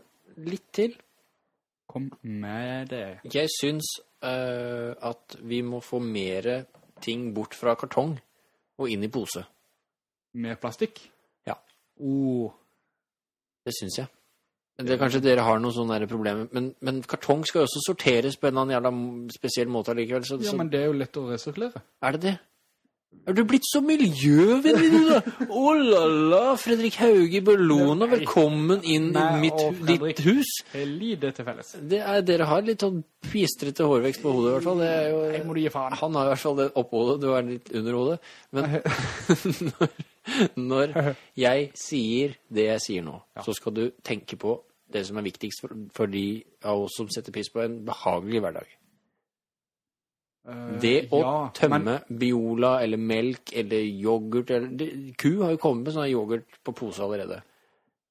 litt til. Kom med det. Jeg syns uh, at vi må få mer ting bort fra kartong og inn i pose. Med plastikk? Ja. Oh, Det syns jeg. Det er kanskje dere har noen sånne problemer, men, men kartong skal jo også sorteres på en eller annen jævla spesiell måte allikevel. Så, ja, men det er jo lett å resirkulere. er det det? Er du blitt så miljøvennlig, du da? Å la la, Fredrik Hauge Bellona, velkommen inn i mitt, ditt hus. Lider til felles. Det er, dere har litt sånn pistrete hårvekst på hodet i hvert fall. Det jo, Jeg må du gi faen. han har i hvert fall det oppå hodet, du er litt under hodet. Men når, når jeg sier det jeg sier nå, så skal du tenke på det som er viktigst for, for de av oss som setter pris på en behagelig hverdag. Eh, Det å ja, tømme men- Biola eller melk eller yoghurt eller, det, Ku har jo kommet med sånn yoghurt på pose allerede.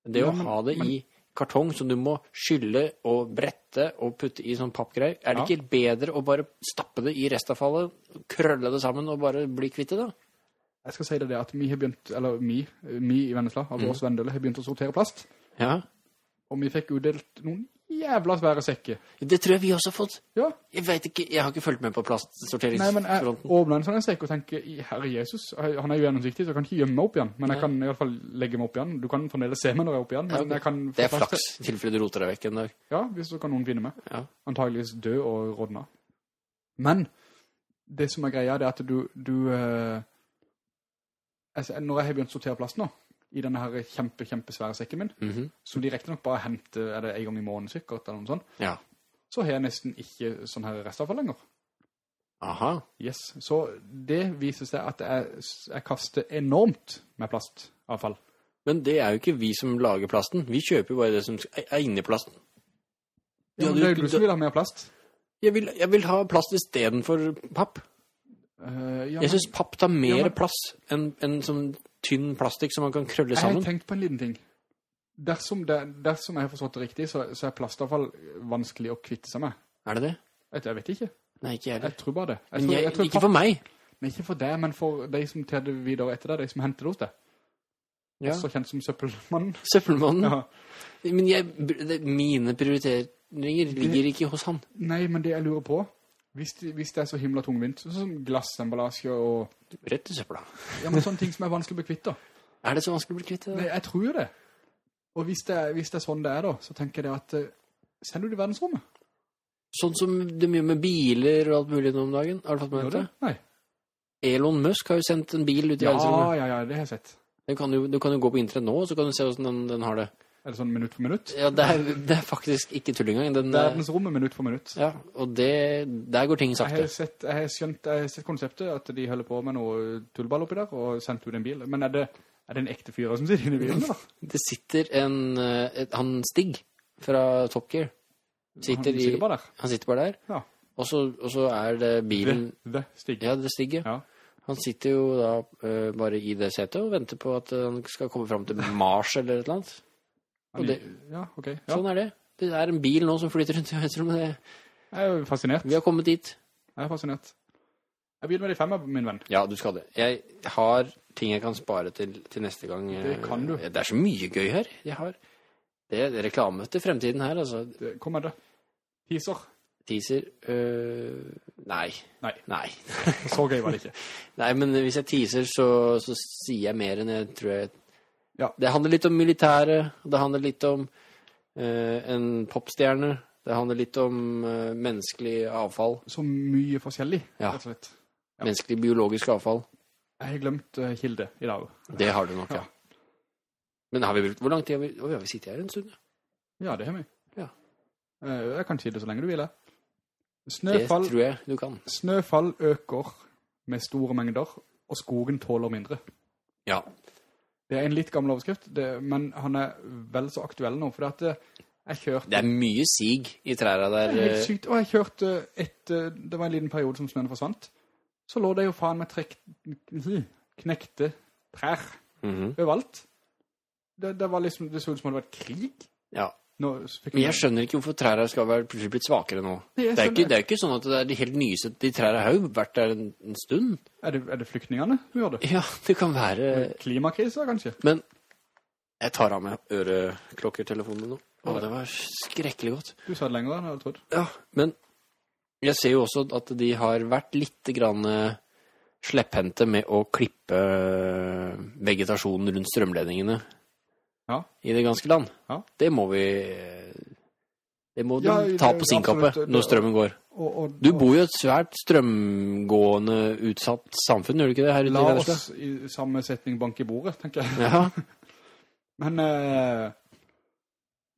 Det Ja, å men- ha det i kartong som du må skylle og brette og putte i sånn pappgreier, er det Ja. ikke bedre å bare stappe det i restavfallet, krølle det sammen og bare bli kvitt det da? Jeg skal si det det at vi har begynt, eller vi, vi i Vennesla, Mm. altså oss Vendøle, har begynt å sortere plast. Ja, Og vi fikk utdelt noen jævla svære sekker. Det tror jeg vi også har fått. Ja. Jeg vet ikke, jeg har ikke følt med på Nei, men jeg plastsorteringsfronten. åpner en sånn sekk og tenker, herre Jesus, han er jo gjennomsiktig, så jeg kan ikke gjemme meg opp igjen. Men jeg kan i hvert fall legge meg opp igjen. Du kan fremdeles se meg når jeg er opp igjen, men Ja, kan... Det er flaks, tilfelle du roter deg vekk en dag. Ja, hvis så kan noen finne meg. Ja. Antageligvis dø og rådne. Men det som er greia, det er at du, du eh, altså, når jeg har begynt å sortere plast nå, i denne her kjempe, kjempesvære sekken min, Mhm. som de riktig nok bare henter, er det en gang i måneden sikkert, eller noe sånt, Ja. så har jeg nesten ikke sånn her restavfall lenger. Aha. Yes. Så det viser seg at jeg, jeg kaster enormt med plastavfall. Men det er jo ikke vi som lager plasten. Vi kjøper jo bare det som er inne i plasten. Ja, Ja, men du- det er jo du som vil ha mer plast. Jeg vil, jeg vil ha plast istedenfor papp. Uh, ja, Jeg synes papp tar mer Ja, men- plass enn en sånn tynn plastikk som man kan krølle sammen. Jeg har tenkt på en liten ting. Dersom, det, dersom jeg har forstått det riktig, så, så er plastavfall vanskelig å kvitte seg med. Er det det? Jeg, jeg vet ikke. Nei, ikke jeg. Jeg tror bare det. Jeg tror, jeg, tror ikke for meg. Nei, ikke for deg, men for de som tar det videre etter deg, de som henter det hos deg. Ja. Også kjent som søppelmannen. Søppelmannen. Ja. Men mine prioriteringer ligger ikke hos han. Nei, men det jeg lurer på, hvis det, hvis det er så himla tungvint, sånn som glassemballasje og Rett i søpla. ja, men sånne ting som er vanskelig å bli kvitt da. Er det så vanskelig å bli kvitt Da? Nei, jeg tror det. Og hvis det, hvis det er sånn det er da, så tenker jeg at sender send du det i verdensrommet. Sånn som det mye med biler og alt mulig nå om dagen. Har du fått med det? Nei. Elon Musk har jo sendt en bil ut i Ja, verdensrommet. ja, ja, ja, det har jeg sett. Den kan jo, du kan jo gå på internett nå, og så kan du se hvordan den, den har det. Er det sånn minutt for minutt? Ja, det er, det er faktisk ikke tull engang. Den, Verdensrommet minutt for minutt. ja, og det, der går ting Jeg har, sakte. sett, jeg har skjønt, jeg har sett konseptet, at de holder på med noe tullball oppi der, og sendt ut en bil. Men er det, er det en ekte fyr som sitter inne i bilen, da? Det sitter en, eh, et, han Stig fra Top Gear. Sitter Han i, sitter bare der. han sitter bare der. Ja. Og så, er det bilen The, the Stig. Ja, det Stig, ja. Ja. Han sitter jo da uh, bare i det setet og venter på at eh, han skal komme frem til Mars eller et eller annet. Det- ja, ok. Ja. Sånn er det. Det er en bil nå som flyter rundt i verdensrommet. Det- Jeg er jo fascinert. Vi har kommet dit. Jeg er fascinert. Jeg begynner med de fem, min venn. Ja, du skal det. Jeg har ting jeg kan spare til, til neste gang. Det kan du. Det er så mye gøy her. Jeg har det er reklame til fremtiden her, altså. Det- kommer det. Teaser. Teaser øh, Nei. Nei. Nei. Så gøy var det ikke. Nei, men hvis jeg teaser, så, så sier jeg mer enn jeg tror jeg Ja. Det handler litt om militæret. Det handler litt om øh, en popstjerne. Det handler litt om øh, menneskelig avfall. Så mye forskjellig, Ja. rett og slett. Ja. Menneskelig biologisk avfall. Jeg har glemt uh, Kilde i dag. Det har du nok, ja. Ja. Men har vi brukt Hvor lang tid har vi oh, ja, vi sitter her en stund, ja. Det har vi. Ja. Uh, Jeg kan det så lenge du vil. jeg. Det tror jeg du kan. snøfall øker med store mengder, og skogen tåler mindre. Ja. Det er en litt gammel overskrift, det, men han er vel så aktuell nå, for at eh, jeg kjørte... Det er mye sig i trærne der. Det er helt øh, sykt. Og jeg kjørte et, eh, det var en liten periode som snøen forsvant. Så lå det jo faen med trekk, knekte trær mhm. overalt. Det, det var liksom, det så ut som det var et krig. Ja. Nå Men jeg skjønner ikke hvorfor trærne skal være plutselig blitt svakere nå. Det er, ikke, det er ikke sånn at det er de helt nyeste De trærne har jo vært der en, en stund. Er det, er det flyktningene som gjør det? Ja, det kan være Klimakrise, kanskje? Men jeg tar av meg øreklokkertelefonen nå. Å, det var skrekkelig godt. Du sa det lenger enn jeg hadde trodd. Ja, men jeg ser jo også at de har vært litt grann slepphente med å klippe eh, vegetasjonen rundt strømledningene Ja. i det ganske land. Ja. Det må vi Det må de Ja, ta på sin kappe når strømmen går. Og, og, Du bor jo i et svært strømgående utsatt samfunn, gjør du ikke det? her ute La oss i samme setning banke i bordet, tenker jeg. Ja, Men, eh,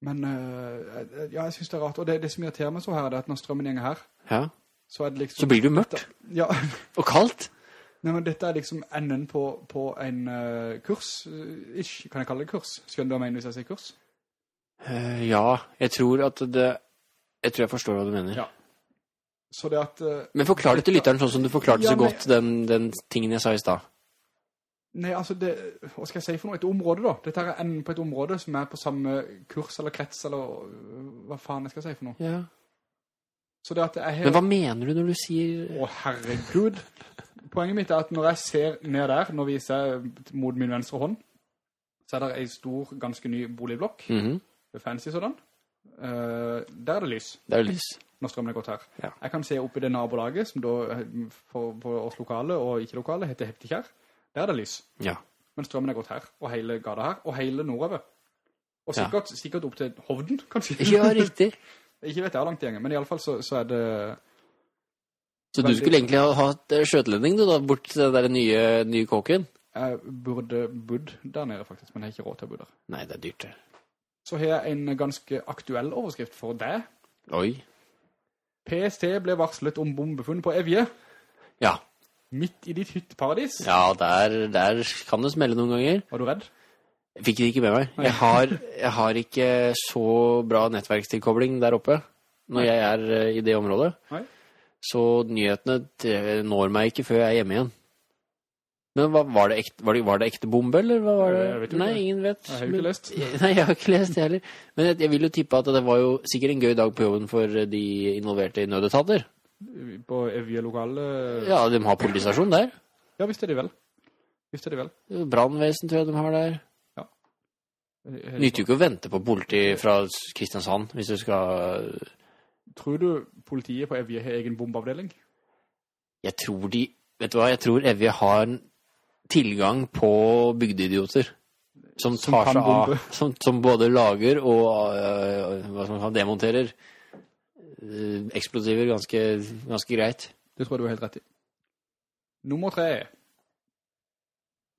men eh, ja, jeg synes det er rart. Og det, det som irriterer meg så her, det er at når strømmen gjenger her, ja. så liksom... Så blir det jo mørkt Ja, og kaldt. Nei, men dette er liksom enden på, på en uh, kurs, eh, ish, kan jeg kalle det kurs? Skjønner du hva jeg mener hvis jeg sier kurs? Uh, ja, jeg tror at det Jeg tror jeg forstår hva du mener. Ja. Så det at... Uh, Men forklar det til lytteren sånn som du forklarte Ja, så godt den, den tingen jeg sa i sted. Nei, altså det, hva skal jeg si for noe? Et område da. Dette er enden på et område som er på samme kurs eller krets, eller hva faen jeg skal si for noe. Ja. Så det at jeg. Men hva mener du når du sier Å, herregud. Poenget mitt er at når jeg ser ned der, nå viser jeg mot min venstre hånd, så er det en stor, ganske ny boligblokk, Mhm. fancy sådan. Uh, der er det lys Der er det lys. når strømmen er gått her. Ja. Jeg kan se opp i det nabolaget, som da eh, for, for oss lokale og ikke lokale heter Heptikjær. Der er det lys. Ja. Men strømmen er gått her, og hele gata her, og hele nordover. Og Ja. sikkert, sikkert opp til Hovden, kanskje. Ja, riktig. Ikke vet jeg hvor langt det gjenger, men i alle fall så, så er det... Så du skulle egentlig ha hatt skjøtledning skjøtelending, du, da, bort til den der nye, nye kåken? Jeg burde bodd der nede faktisk, men jeg har ikke råd til å bo der. Nei, det er dyrt, det. Så har jeg en ganske aktuell overskrift for deg. Oi. PST ble varslet om bombefunn på Evje, Ja. midt i ditt hytteparadis. Ja, der, der kan det smelle noen ganger. Var du redd? Jeg fikk det ikke med meg. Jeg har, jeg har ikke så bra nettverkstilkobling der oppe når jeg er eh, i det området. Nei. Så nyhetene når meg ikke før jeg er hjemme igjen. Men hva, var, det ekte, var, det, var det ekte bombe, eller hva var det? Jeg vet jo Nei, ikke. ingen vet. Jeg har ikke Men- lest. Nei, jeg har ikke lest det heller. Men jeg, jeg vil jo tippe at det var jo sikkert en gøy dag på jobben for de involverte i nødetater. På Evje lokale... Ja, de har politistasjon der. Ja, visst er de vel. Visst er de vel. Brandvesen tror jeg de har der. Ja. Nytter jo ikke å vente på politi fra Kristiansand hvis du skal Tror du politiet på Evje har egen bombeavdeling? Jeg tror de Vet du hva, jeg tror Evje har tilgang på bygdeidioter. Som Som tar seg av som, som både lager og øh, demonterer øh, eksplosiver ganske, ganske greit. Det tror jeg du har helt rett i. Nummer tre.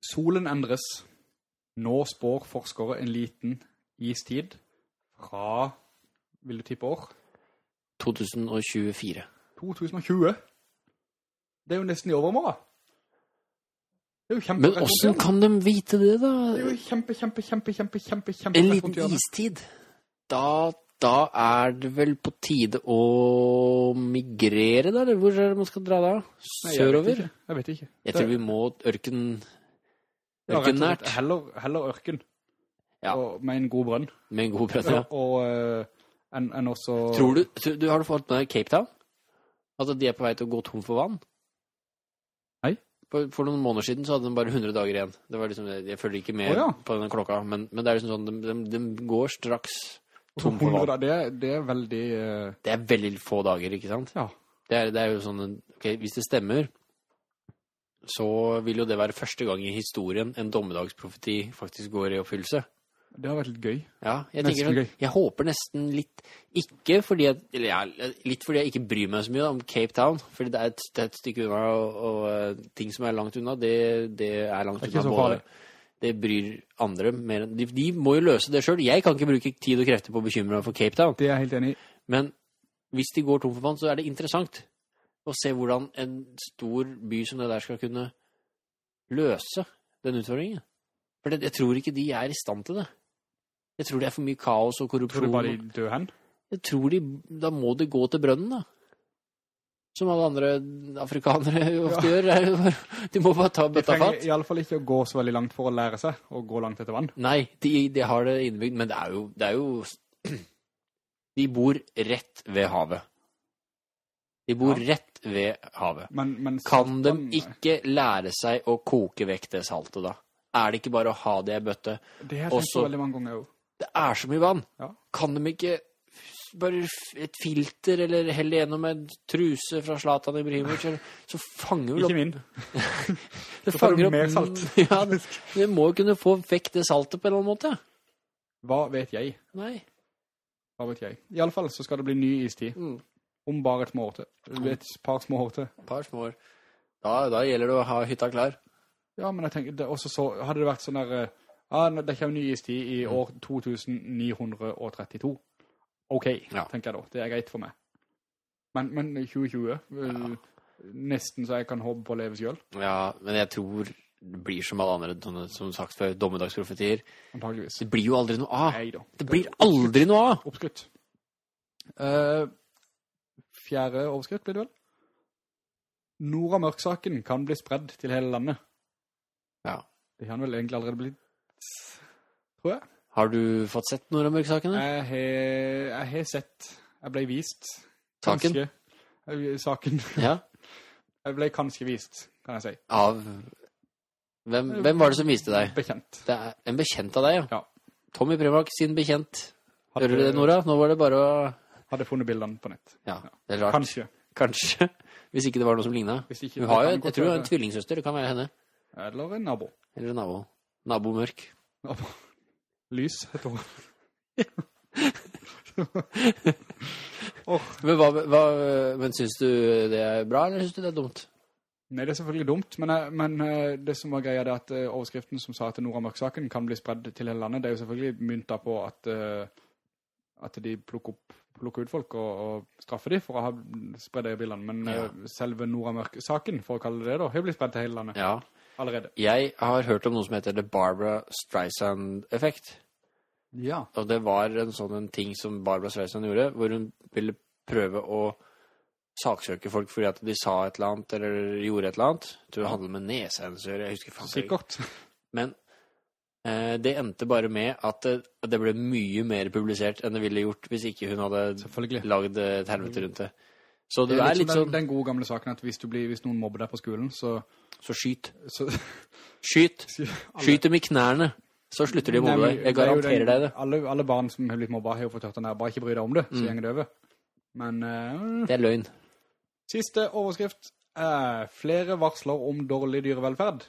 Solen endres. Nå spår forskere en liten istid fra, vil du tippe år? 2024. 2020. Det er jo nesten i overmorgen. Er kjempe Men hjørnet. kan de vite det, da? Det er jo kjempe, kjempe, kjempe, kjempe, kjempe, kjempe En liten istid. Da, da er det vel på tide å migrere, da? Eller hvor er det man skal dra da? Nei, jeg vet Sørover? ikke. Jeg vet ikke. Jeg tror vi må ørken... ja, Ørkennært. Heller, heller ørken. Ja. Og med en god brønn. Med en god brønn, ja. Og eh, enn en også... Tror du, tror du, har du fått med Cape Town? Altså, de er på vei til å gå tom for vann? Nei. For, for noen måneder siden så hadde de bare 100 dager igjen. Det var liksom, jeg følger ikke med oh, ja. på den klokka, men, men det er liksom sånn, de, de, de går straks tom for vann. det, det er veldig... Uh... Det er veldig få dager, ikke sant? ja. Det er, det er jo sånn, ok, hvis det stemmer, så vil jo det være første gang i historien en dommedagsprofeti faktisk går i oppfyllelse. Det har vært litt gøy. Ja, jeg tenker sånn, gøy. jeg håper nesten litt, ikke fordi jeg, ja, litt fordi jeg ikke bryr meg så mye om Cape Town, fordi det er et, det er et stykke unna, og, og eh, ting som er langt unna, det, det er langt Det er unna. både-. Det bryr andre mer de, de må jo løse det selv. Jeg kan ikke bruke tid og krefter på å bekymre meg for Cape Town, Det er jeg helt enig i. men hvis de går tom for vann, så er det interessant å se hvordan en stor by som det der skal kunne løse den utfordringen. For jeg tror ikke de er i stand til det. Jeg tror det er for mye kaos og korrupsjon. Tror du bare de dør hen? Jeg tror de, da må de gå til brønnen, da. Som alle andre afrikanere ofte ofte gjør. De må bare ta De bøtta trenger fatt. i alle fall ikke å gå så veldig langt for å lære seg å gå langt etter vann. Nei, de, de har det innebygd, men det er jo, det er jo De bor rett ved havet. De bor Ja. rett ved havet. Men, men Kan de ikke lære seg å koke vekk det saltet, da? Er det ikke bare å ha det i bøtte? Det har jeg tenkt også- veldig mange ganger jo. Det er så mye vann. Ja. Kan de ikke bare et filter, eller helle gjennom en truse fra Zlatan Ibrahimovic, så fanger vel Ikke min. Det fanger opp mer salt. Ja, det, det må jo kunne få vekk det saltet på en eller annen måte. Hva vet jeg? Nei. Hva vet jeg? I alle fall så skal det bli ny istid. Mm. Om bare et små år til. Et par små år til. Par små år. Da, da gjelder det å ha hytta klar. Ja, men jeg tenker, det, også så, hadde det vært sånn der, eh, ah, det kommer ny istid i Mm. år 2932. Ok, Ja. tenker jeg da. Det er greit for meg. Men, men 2020, ja. nesten så jeg kan håpe på å leve selv, Ja, men jeg tror det blir som alle andre, som sagt før, dommedagsprofetier. antageligvis. Det blir jo aldri noe av. Nei da. Det blir aldri noe av. Oppskritt. Uh, fjerde overskritt blir det vel? Nora Mørksaken kan bli spredd til hele landet. Ja. Det kan vel egentlig allerede blitt, tror jeg. Har du fått sett noen av mørksakene? Jeg har, sett, jeg ble vist. Saken? Eh, Saken. Ja. Jeg ble kanskje vist, kan jeg si. Av hvem, hvem var det som viste deg? Bekjent. Det er en bekjent av deg, ja. Ja. Tommy Primak sin bekjent. Hadde- Hører du det, Nora? Nå var det bare å... Hadde funnet bildene på nett. Ja, det er rart. Kanskje. Kanskje. Hvis ikke det var noe som lignet. Hvis ikke, Hun har jo, jeg tror hun har en tvillingsøster, det kan være henne. Eller en nabo. Eller en nabo. Nabo mørk. Nabo. Lys, heter hun. Men, hva, hva, men synes du det er bra, eller synes du det er dumt? Nei, det er selvfølgelig dumt, men, men eh, det som var greia er at eh, overskriften som sa at Nora Mørk-saken kan bli spredd til hele landet, det er jo selvfølgelig mynta på at, eh, at de plukker, opp, plukker ut folk og, og straffer dem for å ha spredd det i bildene, men Ja. eh, selve Nora Mørk-saken, for å kalle det det da, har blitt spredd til hele landet Ja. Allerede. Jeg har hørt om noe som heter The Barbara Streisand-effekt. Ja. Og det var en sånn en ting som Barbara Streisand gjorde, hvor hun ville prøve å saksøke folk fordi at de sa et eller annet, eller gjorde et eller annet. Jeg tror det handlet med nesensør, jeg husker faen ikke. Sikkert. Men eh, det endte bare med at det, at det ble mye mer publisert enn det ville gjort hvis ikke hun hadde laget lagd et helvete rundt det. Så Det det er er litt den, sånn, den gode gamle saken at hvis, du blir, hvis noen mobber deg på skolen, så... så skyt. så Skyt. Skyt dem i knærne. Så slutter de å mobbe deg. Jeg er garanterer den- deg det. Alle, alle barn som har blitt mobba har jo fått hørt den der, bare ikke bry deg om det, så Mm. gjenger det over. Men Uh... Det er løgn. siste overskrift er flere varsler om dårlig dyrevelferd.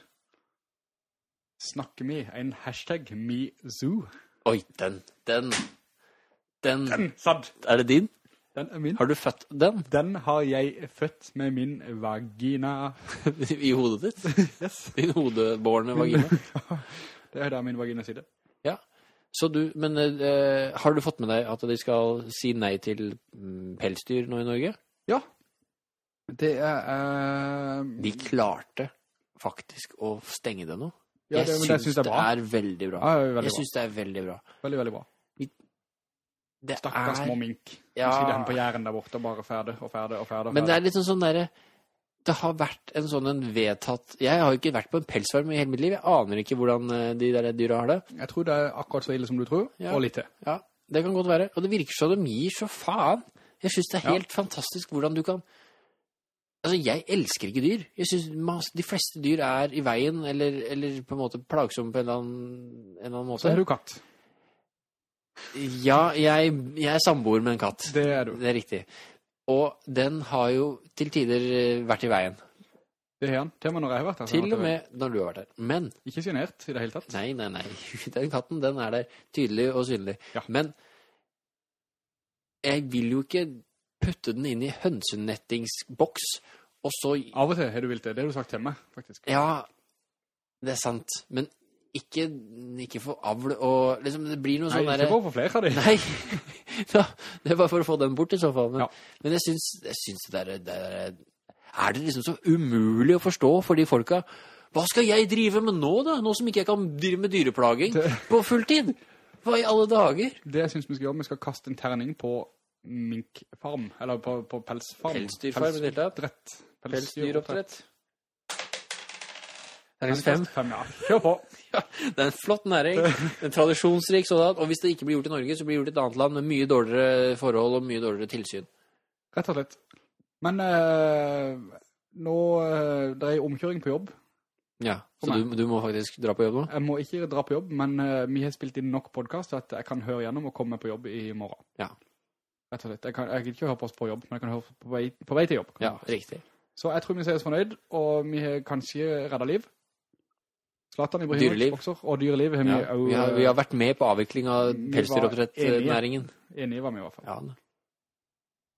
Snakke mi. en hashtag MeZoo? Oi, den, den, den. Den, sadd! Er det din? Den er min. Har du født den Den har jeg født med min vagina. i hodet ditt? Yes. Din hodebårende vagina? Det er der min vagina sitter. Ja. Så du, men uh, har du fått med deg at de skal si nei til mm, pelsdyr nå i Norge? Ja. Det er... Uh... De klarte faktisk å stenge det nå. ja, det, jeg det syns synes det er bra. veldig bra. Ja, veldig Jeg syns det er veldig bra. Veldig, veldig bra. Det Stakkars er små mink. Ja. Ja. Sitter hen på jæren der borte, bare ferdig og ferdig og ferdig. Men det er litt sånn der, Det har vært en sånn en vedtatt Jeg har jo ikke vært på en pelsfarm i hele mitt liv. Jeg aner ikke hvordan eh, de der dyra har det. Jeg tror det er akkurat så ille som du tror, Ja. og litt til. Ja, det kan godt være. Og det virker som de gir så faen. Jeg synes det er Ja. helt fantastisk hvordan du kan Altså, jeg elsker ikke dyr. Jeg synes de fleste dyr er i veien, eller, eller på en måte plagsomme på en eller annen, en eller annen Så er måte. du katt. Ja, jeg, jeg er samboer med en katt. Det er du. Det er riktig. Og den har jo til tider eh, vært i veien. Det er han. Til og med når jeg har vært her. Til og med når du har vært her. Men. Ikke genert i det hele tatt. Nei, nei, nei. Den katten, den er der tydelig og synlig. Ja. Men jeg vil jo ikke putte den inn i hønsenettingsboks, og så Av og til har du vilt det. Det har du sagt til meg, faktisk. Ja, det er sant. Men ikke, ikke for avl og liksom, Det blir noe Nei, sånn ikke derre for å få flere av de. Nei. ja, det er bare for å få den bort, i så fall. Men, Ja. men jeg syns, jeg syns det der, det der Er det liksom så umulig å forstå for de folka? Hva skal jeg drive med nå, da? Nå som ikke jeg kan drive med dyreplaging på fulltid? Hva i alle dager? Det jeg synes vi skal gjøre, vi skal kaste en terning på minkfarm, eller på, på pelsfarm. Pelsdyrfarm det hele tatt. Pelsdyroppdrett. Terningkast fem. Fem, ja. Kjør på. Det er en flott næring. En tradisjonsrik sådan. Og hvis det ikke blir gjort i Norge, så blir det gjort i et annet land med mye dårligere forhold og mye dårligere tilsyn. Rett og slett. Men øh, nå, øh, det er omkjøring på jobb. Ja, så du, du må faktisk dra på jobb nå? Jeg må ikke dra på jobb, men øh, vi har spilt inn nok podcast at jeg kan høre gjennom og komme på jobb i morgen. Ja. Rett og slett. Jeg kan, jeg kan ikke høre på oss på jobb, men jeg kan høre på vei, på vei til jobb. Ja, riktig. Så jeg tror vi ser oss fornøyd, og vi har kanskje redda liv. Zlatan Ibrahimovic bokser, og dyreliv har vi Ja, vi, har, vi har vært med på avvikling av pelsdyroppdrettnæringen. enige var vi i hvert fall. Ja,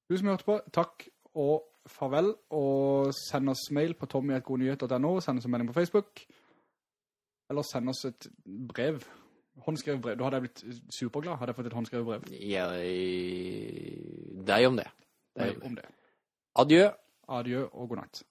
Du som hørte på, takk og farvel, og send oss mail på tommy.godnyhet.no, send oss en melding på Facebook, eller send oss et brev. Håndskrevet brev. Da hadde jeg blitt superglad, hadde jeg fått et håndskrevet brev. Ja, deg om det. Deg om det. Om det. Adjø. Adjø og god natt.